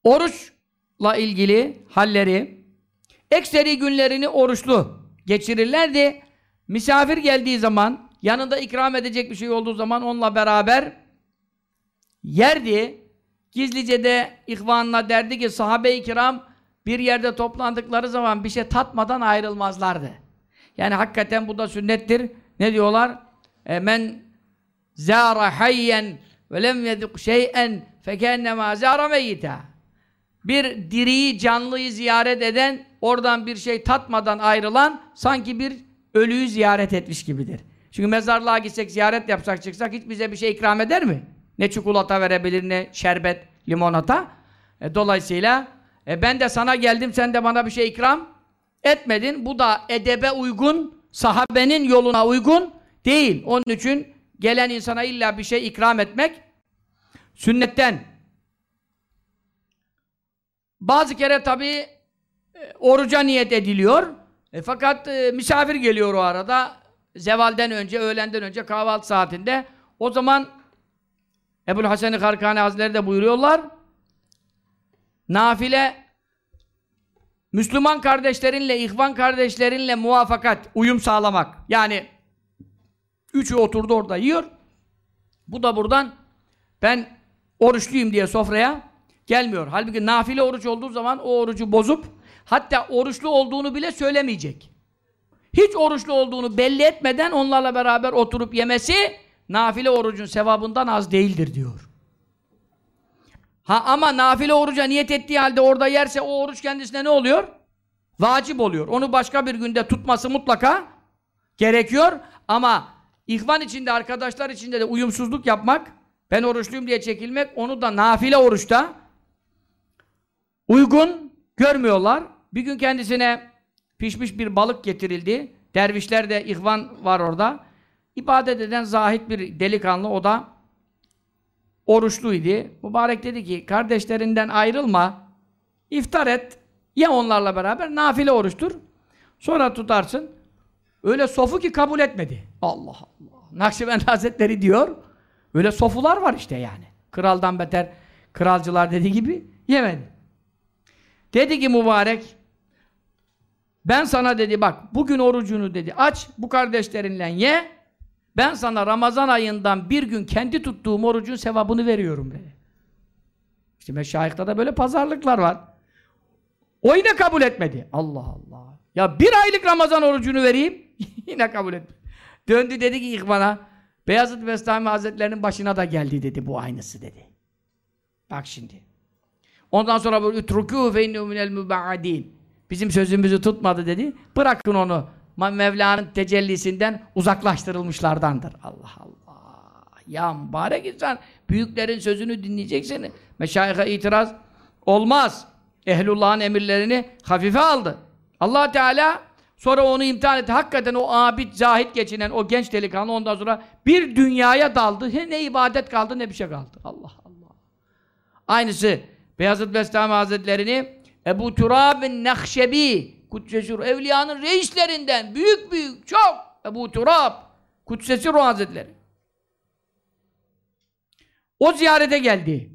Oruçla ilgili halleri ekseri günlerini oruçlu geçirirlerdi. Misafir geldiği zaman yanında ikram edecek bir şey olduğu zaman onunla beraber yerdi. Gizlice de ihvanına derdi ki sahabe-i kiram bir yerde toplandıkları zaman bir şey tatmadan ayrılmazlardı. Yani hakikaten bu da sünnettir. Ne diyorlar? E, men zâra hayyen ve lem yedik şey'en fekennema zâra meyyita. Bir diriyi, canlıyı ziyaret eden, oradan bir şey tatmadan ayrılan sanki bir ölüyü ziyaret etmiş gibidir. Çünkü mezarlığa gitsek, ziyaret yapsak, çıksak hiç bize bir şey ikram eder mi? Ne çikolata verebilir, ne şerbet, limonata. E, dolayısıyla e, ben de sana geldim sen de bana bir şey ikram etmedin. Bu da edebe uygun, sahabenin yoluna uygun değil. Onun için gelen insana illa bir şey ikram etmek sünnetten. Bazı kere tabi e, oruca niyet ediliyor. E, fakat e, misafir geliyor o arada. Zevalden önce, öğlenden önce kahvaltı saatinde. O zaman Ebu'l Hasan-ı Karkani Hazretleri de buyuruyorlar. Nafile Müslüman kardeşlerinle, ihvan kardeşlerinle muvafakat, uyum sağlamak. Yani üçü oturdu orada yiyor. Bu da buradan ben oruçluyum diye sofraya gelmiyor. Halbuki nafile oruç olduğu zaman o orucu bozup hatta oruçlu olduğunu bile söylemeyecek. Hiç oruçlu olduğunu belli etmeden onlarla beraber oturup yemesi nafile orucun sevabından az değildir diyor. Ha ama nafile oruca niyet ettiği halde orada yerse o oruç kendisine ne oluyor? Vacip oluyor. Onu başka bir günde tutması mutlaka gerekiyor. Ama ihvan içinde, arkadaşlar içinde de uyumsuzluk yapmak, ben oruçluyum diye çekilmek, onu da nafile oruçta uygun görmüyorlar. Bir gün kendisine pişmiş bir balık getirildi. Dervişler de ihvan var orada. İbadet eden zahit bir delikanlı o da oruçluydu. Mübarek dedi ki kardeşlerinden ayrılma. iftar et. Ye onlarla beraber nafile oruçtur. Sonra tutarsın. Öyle sofu ki kabul etmedi. Allah Allah. Nakşibend *laughs* Hazretleri diyor. Öyle sofular var işte yani. Kraldan beter kralcılar dediği gibi yemedi. Dedi ki mübarek ben sana dedi bak bugün orucunu dedi aç bu kardeşlerinle ye ben sana Ramazan ayından bir gün kendi tuttuğum orucun sevabını veriyorum dedi. İşte meşayihta da böyle pazarlıklar var. O yine kabul etmedi. Allah Allah. Ya bir aylık Ramazan orucunu vereyim. *laughs* yine kabul etmedi. Döndü dedi ki İhvan'a Beyazıt Bestami Hazretlerinin başına da geldi dedi bu aynısı dedi. Bak şimdi. Ondan sonra böyle ütrukû fe innehu minel. Bizim sözümüzü tutmadı dedi. Bırakın onu. Mevla'nın tecellisinden uzaklaştırılmışlardandır. Allah Allah. Ya mübarek insan büyüklerin sözünü dinleyeceksin. Meşayihe itiraz olmaz. Ehlullah'ın emirlerini hafife aldı. Allah Teala sonra onu imtihan etti. Hakikaten o abid, zahit geçinen o genç delikanlı ondan sonra bir dünyaya daldı. Ne ibadet kaldı ne bir şey kaldı. Allah Allah. Aynısı Beyazıt Bestami Hazretleri'ni Ebu Turab'ın Nakşebi Kudsesi Evliyanın reislerinden büyük büyük çok Ebu Turab Kudsesi Ruh Hazretleri o ziyarete geldi.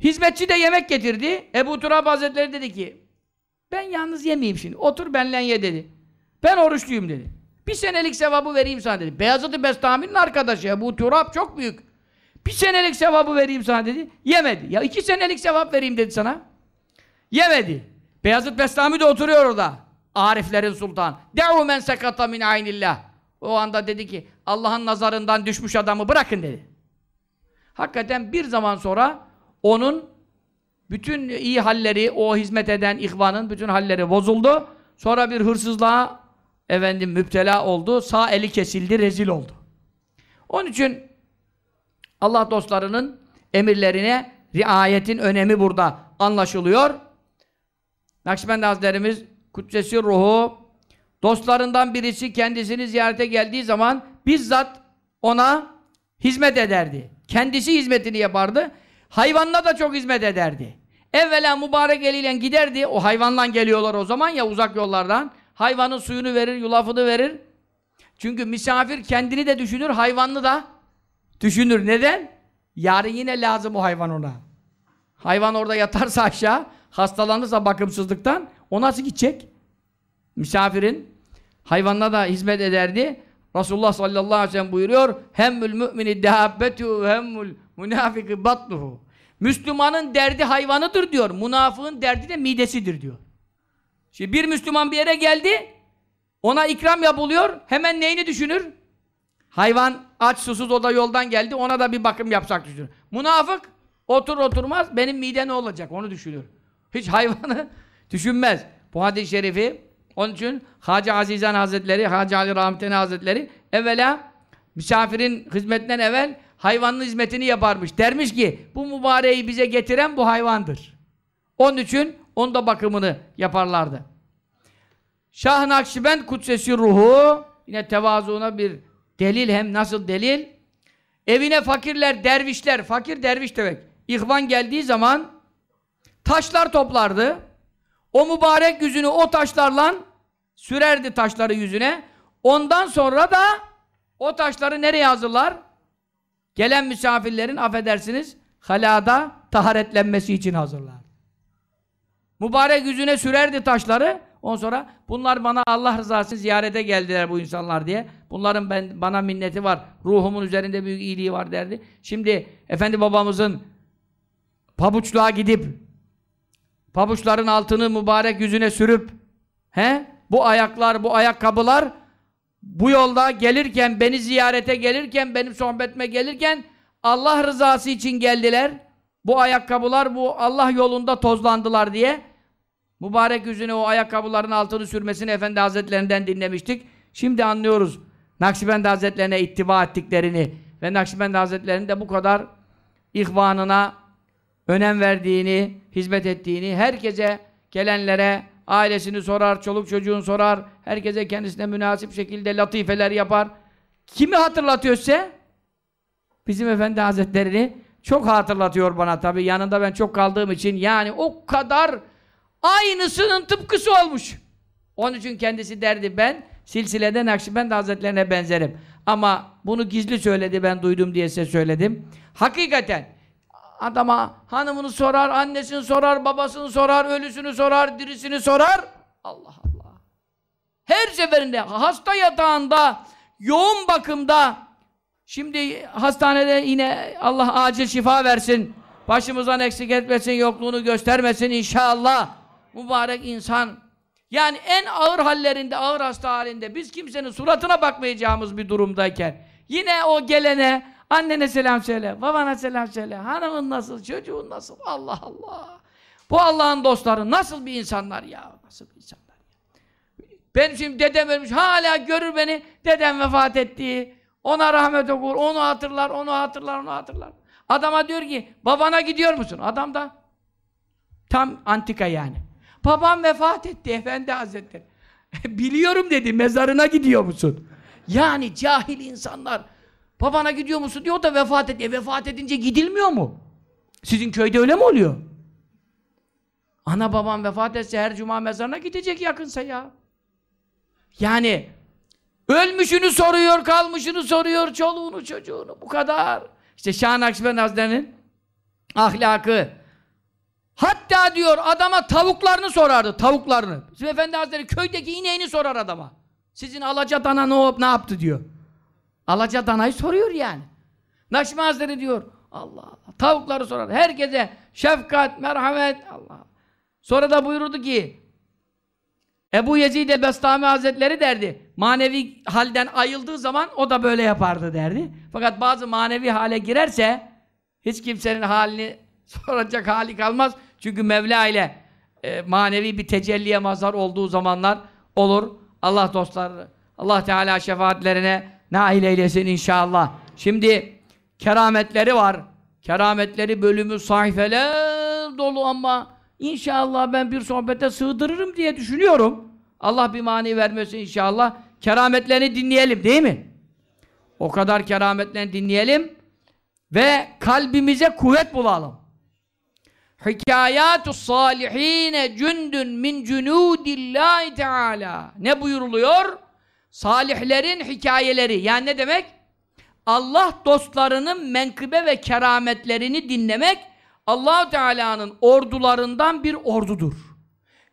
Hizmetçi de yemek getirdi. Ebu Turab Hazretleri dedi ki ben yalnız yemeyeyim şimdi. Otur benle ye dedi. Ben oruçluyum dedi. Bir senelik sevabı vereyim sana dedi. Beyazıt-ı Bestami'nin arkadaşı Ebu Turab çok büyük. Bir senelik sevabı vereyim sana dedi. Yemedi. Ya iki senelik sevap vereyim dedi sana. Yemedi. Beyazıt Bestami de oturuyor orada. Ariflerin sultan. De'u men sekata min aynillah. O anda dedi ki Allah'ın nazarından düşmüş adamı bırakın dedi. Hakikaten bir zaman sonra onun bütün iyi halleri, o hizmet eden ihvanın bütün halleri bozuldu. Sonra bir hırsızlığa efendim müptela oldu. Sağ eli kesildi, rezil oldu. Onun için Allah dostlarının emirlerine riayetin önemi burada anlaşılıyor. Nakşibendi Hazretlerimiz Kudsesi ruhu dostlarından birisi kendisini ziyarete geldiği zaman bizzat ona hizmet ederdi. Kendisi hizmetini yapardı. Hayvanına da çok hizmet ederdi. Evvela mübarek eliyle giderdi. O hayvanla geliyorlar o zaman ya uzak yollardan. Hayvanın suyunu verir, yulafını verir. Çünkü misafir kendini de düşünür, hayvanını da düşünür. Neden? Yarın yine lazım o hayvan ona. Hayvan orada yatarsa aşağı, hastalanırsa bakımsızlıktan o nasıl gidecek? Misafirin hayvanına da hizmet ederdi. Resulullah sallallahu aleyhi ve sellem buyuruyor hemmül mümini dehabbetu hemmül münafiki batnuhu Müslümanın derdi hayvanıdır diyor. Münafığın derdi de midesidir diyor. Şimdi bir Müslüman bir yere geldi ona ikram yapılıyor. Hemen neyini düşünür? Hayvan aç susuz o da yoldan geldi. Ona da bir bakım yapsak düşünür. Münafık otur oturmaz benim mide ne olacak onu düşünür. Hiç hayvanı *laughs* düşünmez. Bu hadis-i şerifi onun için Hacı Azizan Hazretleri, Hacı Ali Rahmetli Hazretleri evvela misafirin hizmetinden evvel hayvanın hizmetini yaparmış. Dermiş ki bu mübareği bize getiren bu hayvandır. Onun için onda bakımını yaparlardı. Şah Nakşibend Kudsesi ruhu yine tevazuuna bir delil hem nasıl delil? Evine fakirler, dervişler, fakir derviş demek. İhvan geldiği zaman taşlar toplardı. O mübarek yüzünü o taşlarla sürerdi taşları yüzüne. Ondan sonra da o taşları nereye hazırlar? Gelen misafirlerin affedersiniz halada taharetlenmesi için hazırlar. Mübarek yüzüne sürerdi taşları. Ondan sonra bunlar bana Allah rızası ziyarete geldiler bu insanlar diye. Bunların ben bana minneti var. Ruhumun üzerinde büyük iyiliği var derdi. Şimdi efendi babamızın pabuçluğa gidip pabuçların altını mübarek yüzüne sürüp he bu ayaklar, bu ayakkabılar bu yolda gelirken, beni ziyarete gelirken, benim sohbetime gelirken Allah rızası için geldiler. Bu ayakkabılar bu Allah yolunda tozlandılar diye mübarek yüzüne o ayakkabıların altını sürmesini Efendi Hazretlerinden dinlemiştik. Şimdi anlıyoruz Nakşibendi Hazretlerine ittiba ettiklerini ve Nakşibendi Hazretlerinin de bu kadar ihvanına önem verdiğini, hizmet ettiğini, herkese gelenlere ailesini sorar, çoluk çocuğun sorar, herkese kendisine münasip şekilde latifeler yapar. Kimi hatırlatıyorsa bizim Efendi Hazretlerini çok hatırlatıyor bana tabi yanında ben çok kaldığım için yani o kadar aynısının tıpkısı olmuş. Onun için kendisi derdi ben silsilede Nakşibend Hazretlerine benzerim. Ama bunu gizli söyledi ben duydum diye size söyledim. Hakikaten adama hanımını sorar, annesini sorar, babasını sorar, ölüsünü sorar, dirisini sorar. Allah Allah. Her seferinde hasta yatağında, yoğun bakımda şimdi hastanede yine Allah acil şifa versin. Başımızdan eksik etmesin, yokluğunu göstermesin inşallah. Mübarek insan. Yani en ağır hallerinde, ağır hasta halinde biz kimsenin suratına bakmayacağımız bir durumdayken yine o gelene annene selam söyle, babana selam söyle, hanımın nasıl, çocuğun nasıl? Allah Allah. Bu Allah'ın dostları nasıl bir insanlar ya? Nasıl bir insanlar ya? Ben şimdi dedem ölmüş, hala görür beni, dedem vefat etti. Ona rahmet okur, onu hatırlar, onu hatırlar, onu hatırlar. Adama diyor ki, babana gidiyor musun? Adam da tam antika yani. Babam vefat etti efendi hazretleri. *laughs* Biliyorum dedi, mezarına gidiyor musun? Yani cahil insanlar. Babana gidiyor musun diyor, da vefat etti. E, vefat edince gidilmiyor mu? Sizin köyde öyle mi oluyor? Ana babam vefat etse her cuma mezarına gidecek yakınsa ya. Yani ölmüşünü soruyor, kalmışını soruyor, çoluğunu, çocuğunu. Bu kadar. İşte Şah Nakşibend Hazretleri'nin ahlakı. Hatta diyor adama tavuklarını sorardı, tavuklarını. Bizim Efendi Hazretleri köydeki ineğini sorar adama. Sizin alaca dana ne, ne yaptı diyor. Alaca danayı soruyor yani. Nakşibend Hazretleri diyor, Allah Allah, tavukları sorar. Herkese şefkat, merhamet, Allah. Sonra da buyurdu ki, Ebu Yezid el-Bestami Hazretleri derdi, manevi halden ayıldığı zaman o da böyle yapardı derdi. Fakat bazı manevi hale girerse, hiç kimsenin halini *laughs* soracak hali kalmaz. Çünkü Mevla ile e, manevi bir tecelliye mazhar olduğu zamanlar olur. Allah dostları, Allah Teala şefaatlerine nail eylesin inşallah. Şimdi kerametleri var. Kerametleri bölümü sayfeler dolu ama inşallah ben bir sohbete sığdırırım diye düşünüyorum. Allah bir mani vermesin inşallah. Kerametlerini dinleyelim değil mi? O kadar kerametlerini dinleyelim ve kalbimize kuvvet bulalım. Hikayatu salihine cündün min cunudillahi teala. Ne buyuruluyor? Salihlerin hikayeleri. Yani ne demek? Allah dostlarının menkıbe ve kerametlerini dinlemek allah Teala'nın ordularından bir ordudur.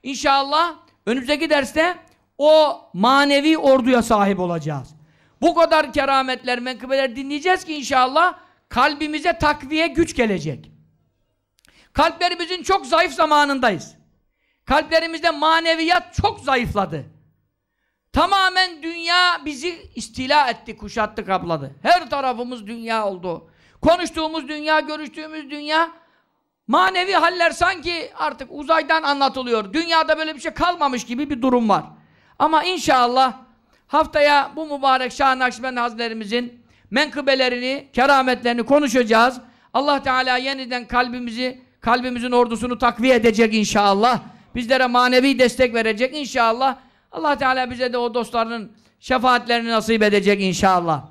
İnşallah önümüzdeki derste o manevi orduya sahip olacağız. Bu kadar kerametler, menkıbeler dinleyeceğiz ki inşallah kalbimize takviye güç gelecek. Kalplerimizin çok zayıf zamanındayız. Kalplerimizde maneviyat çok zayıfladı. Tamamen dünya bizi istila etti, kuşattı, kapladı. Her tarafımız dünya oldu. Konuştuğumuz dünya, görüştüğümüz dünya manevi haller sanki artık uzaydan anlatılıyor. Dünyada böyle bir şey kalmamış gibi bir durum var. Ama inşallah haftaya bu mübarek Şah Nakşibend Hazretlerimizin menkıbelerini, kerametlerini konuşacağız. Allah Teala yeniden kalbimizi kalbimizin ordusunu takviye edecek inşallah. Bizlere manevi destek verecek inşallah. Allah Teala bize de o dostlarının şefaatlerini nasip edecek inşallah.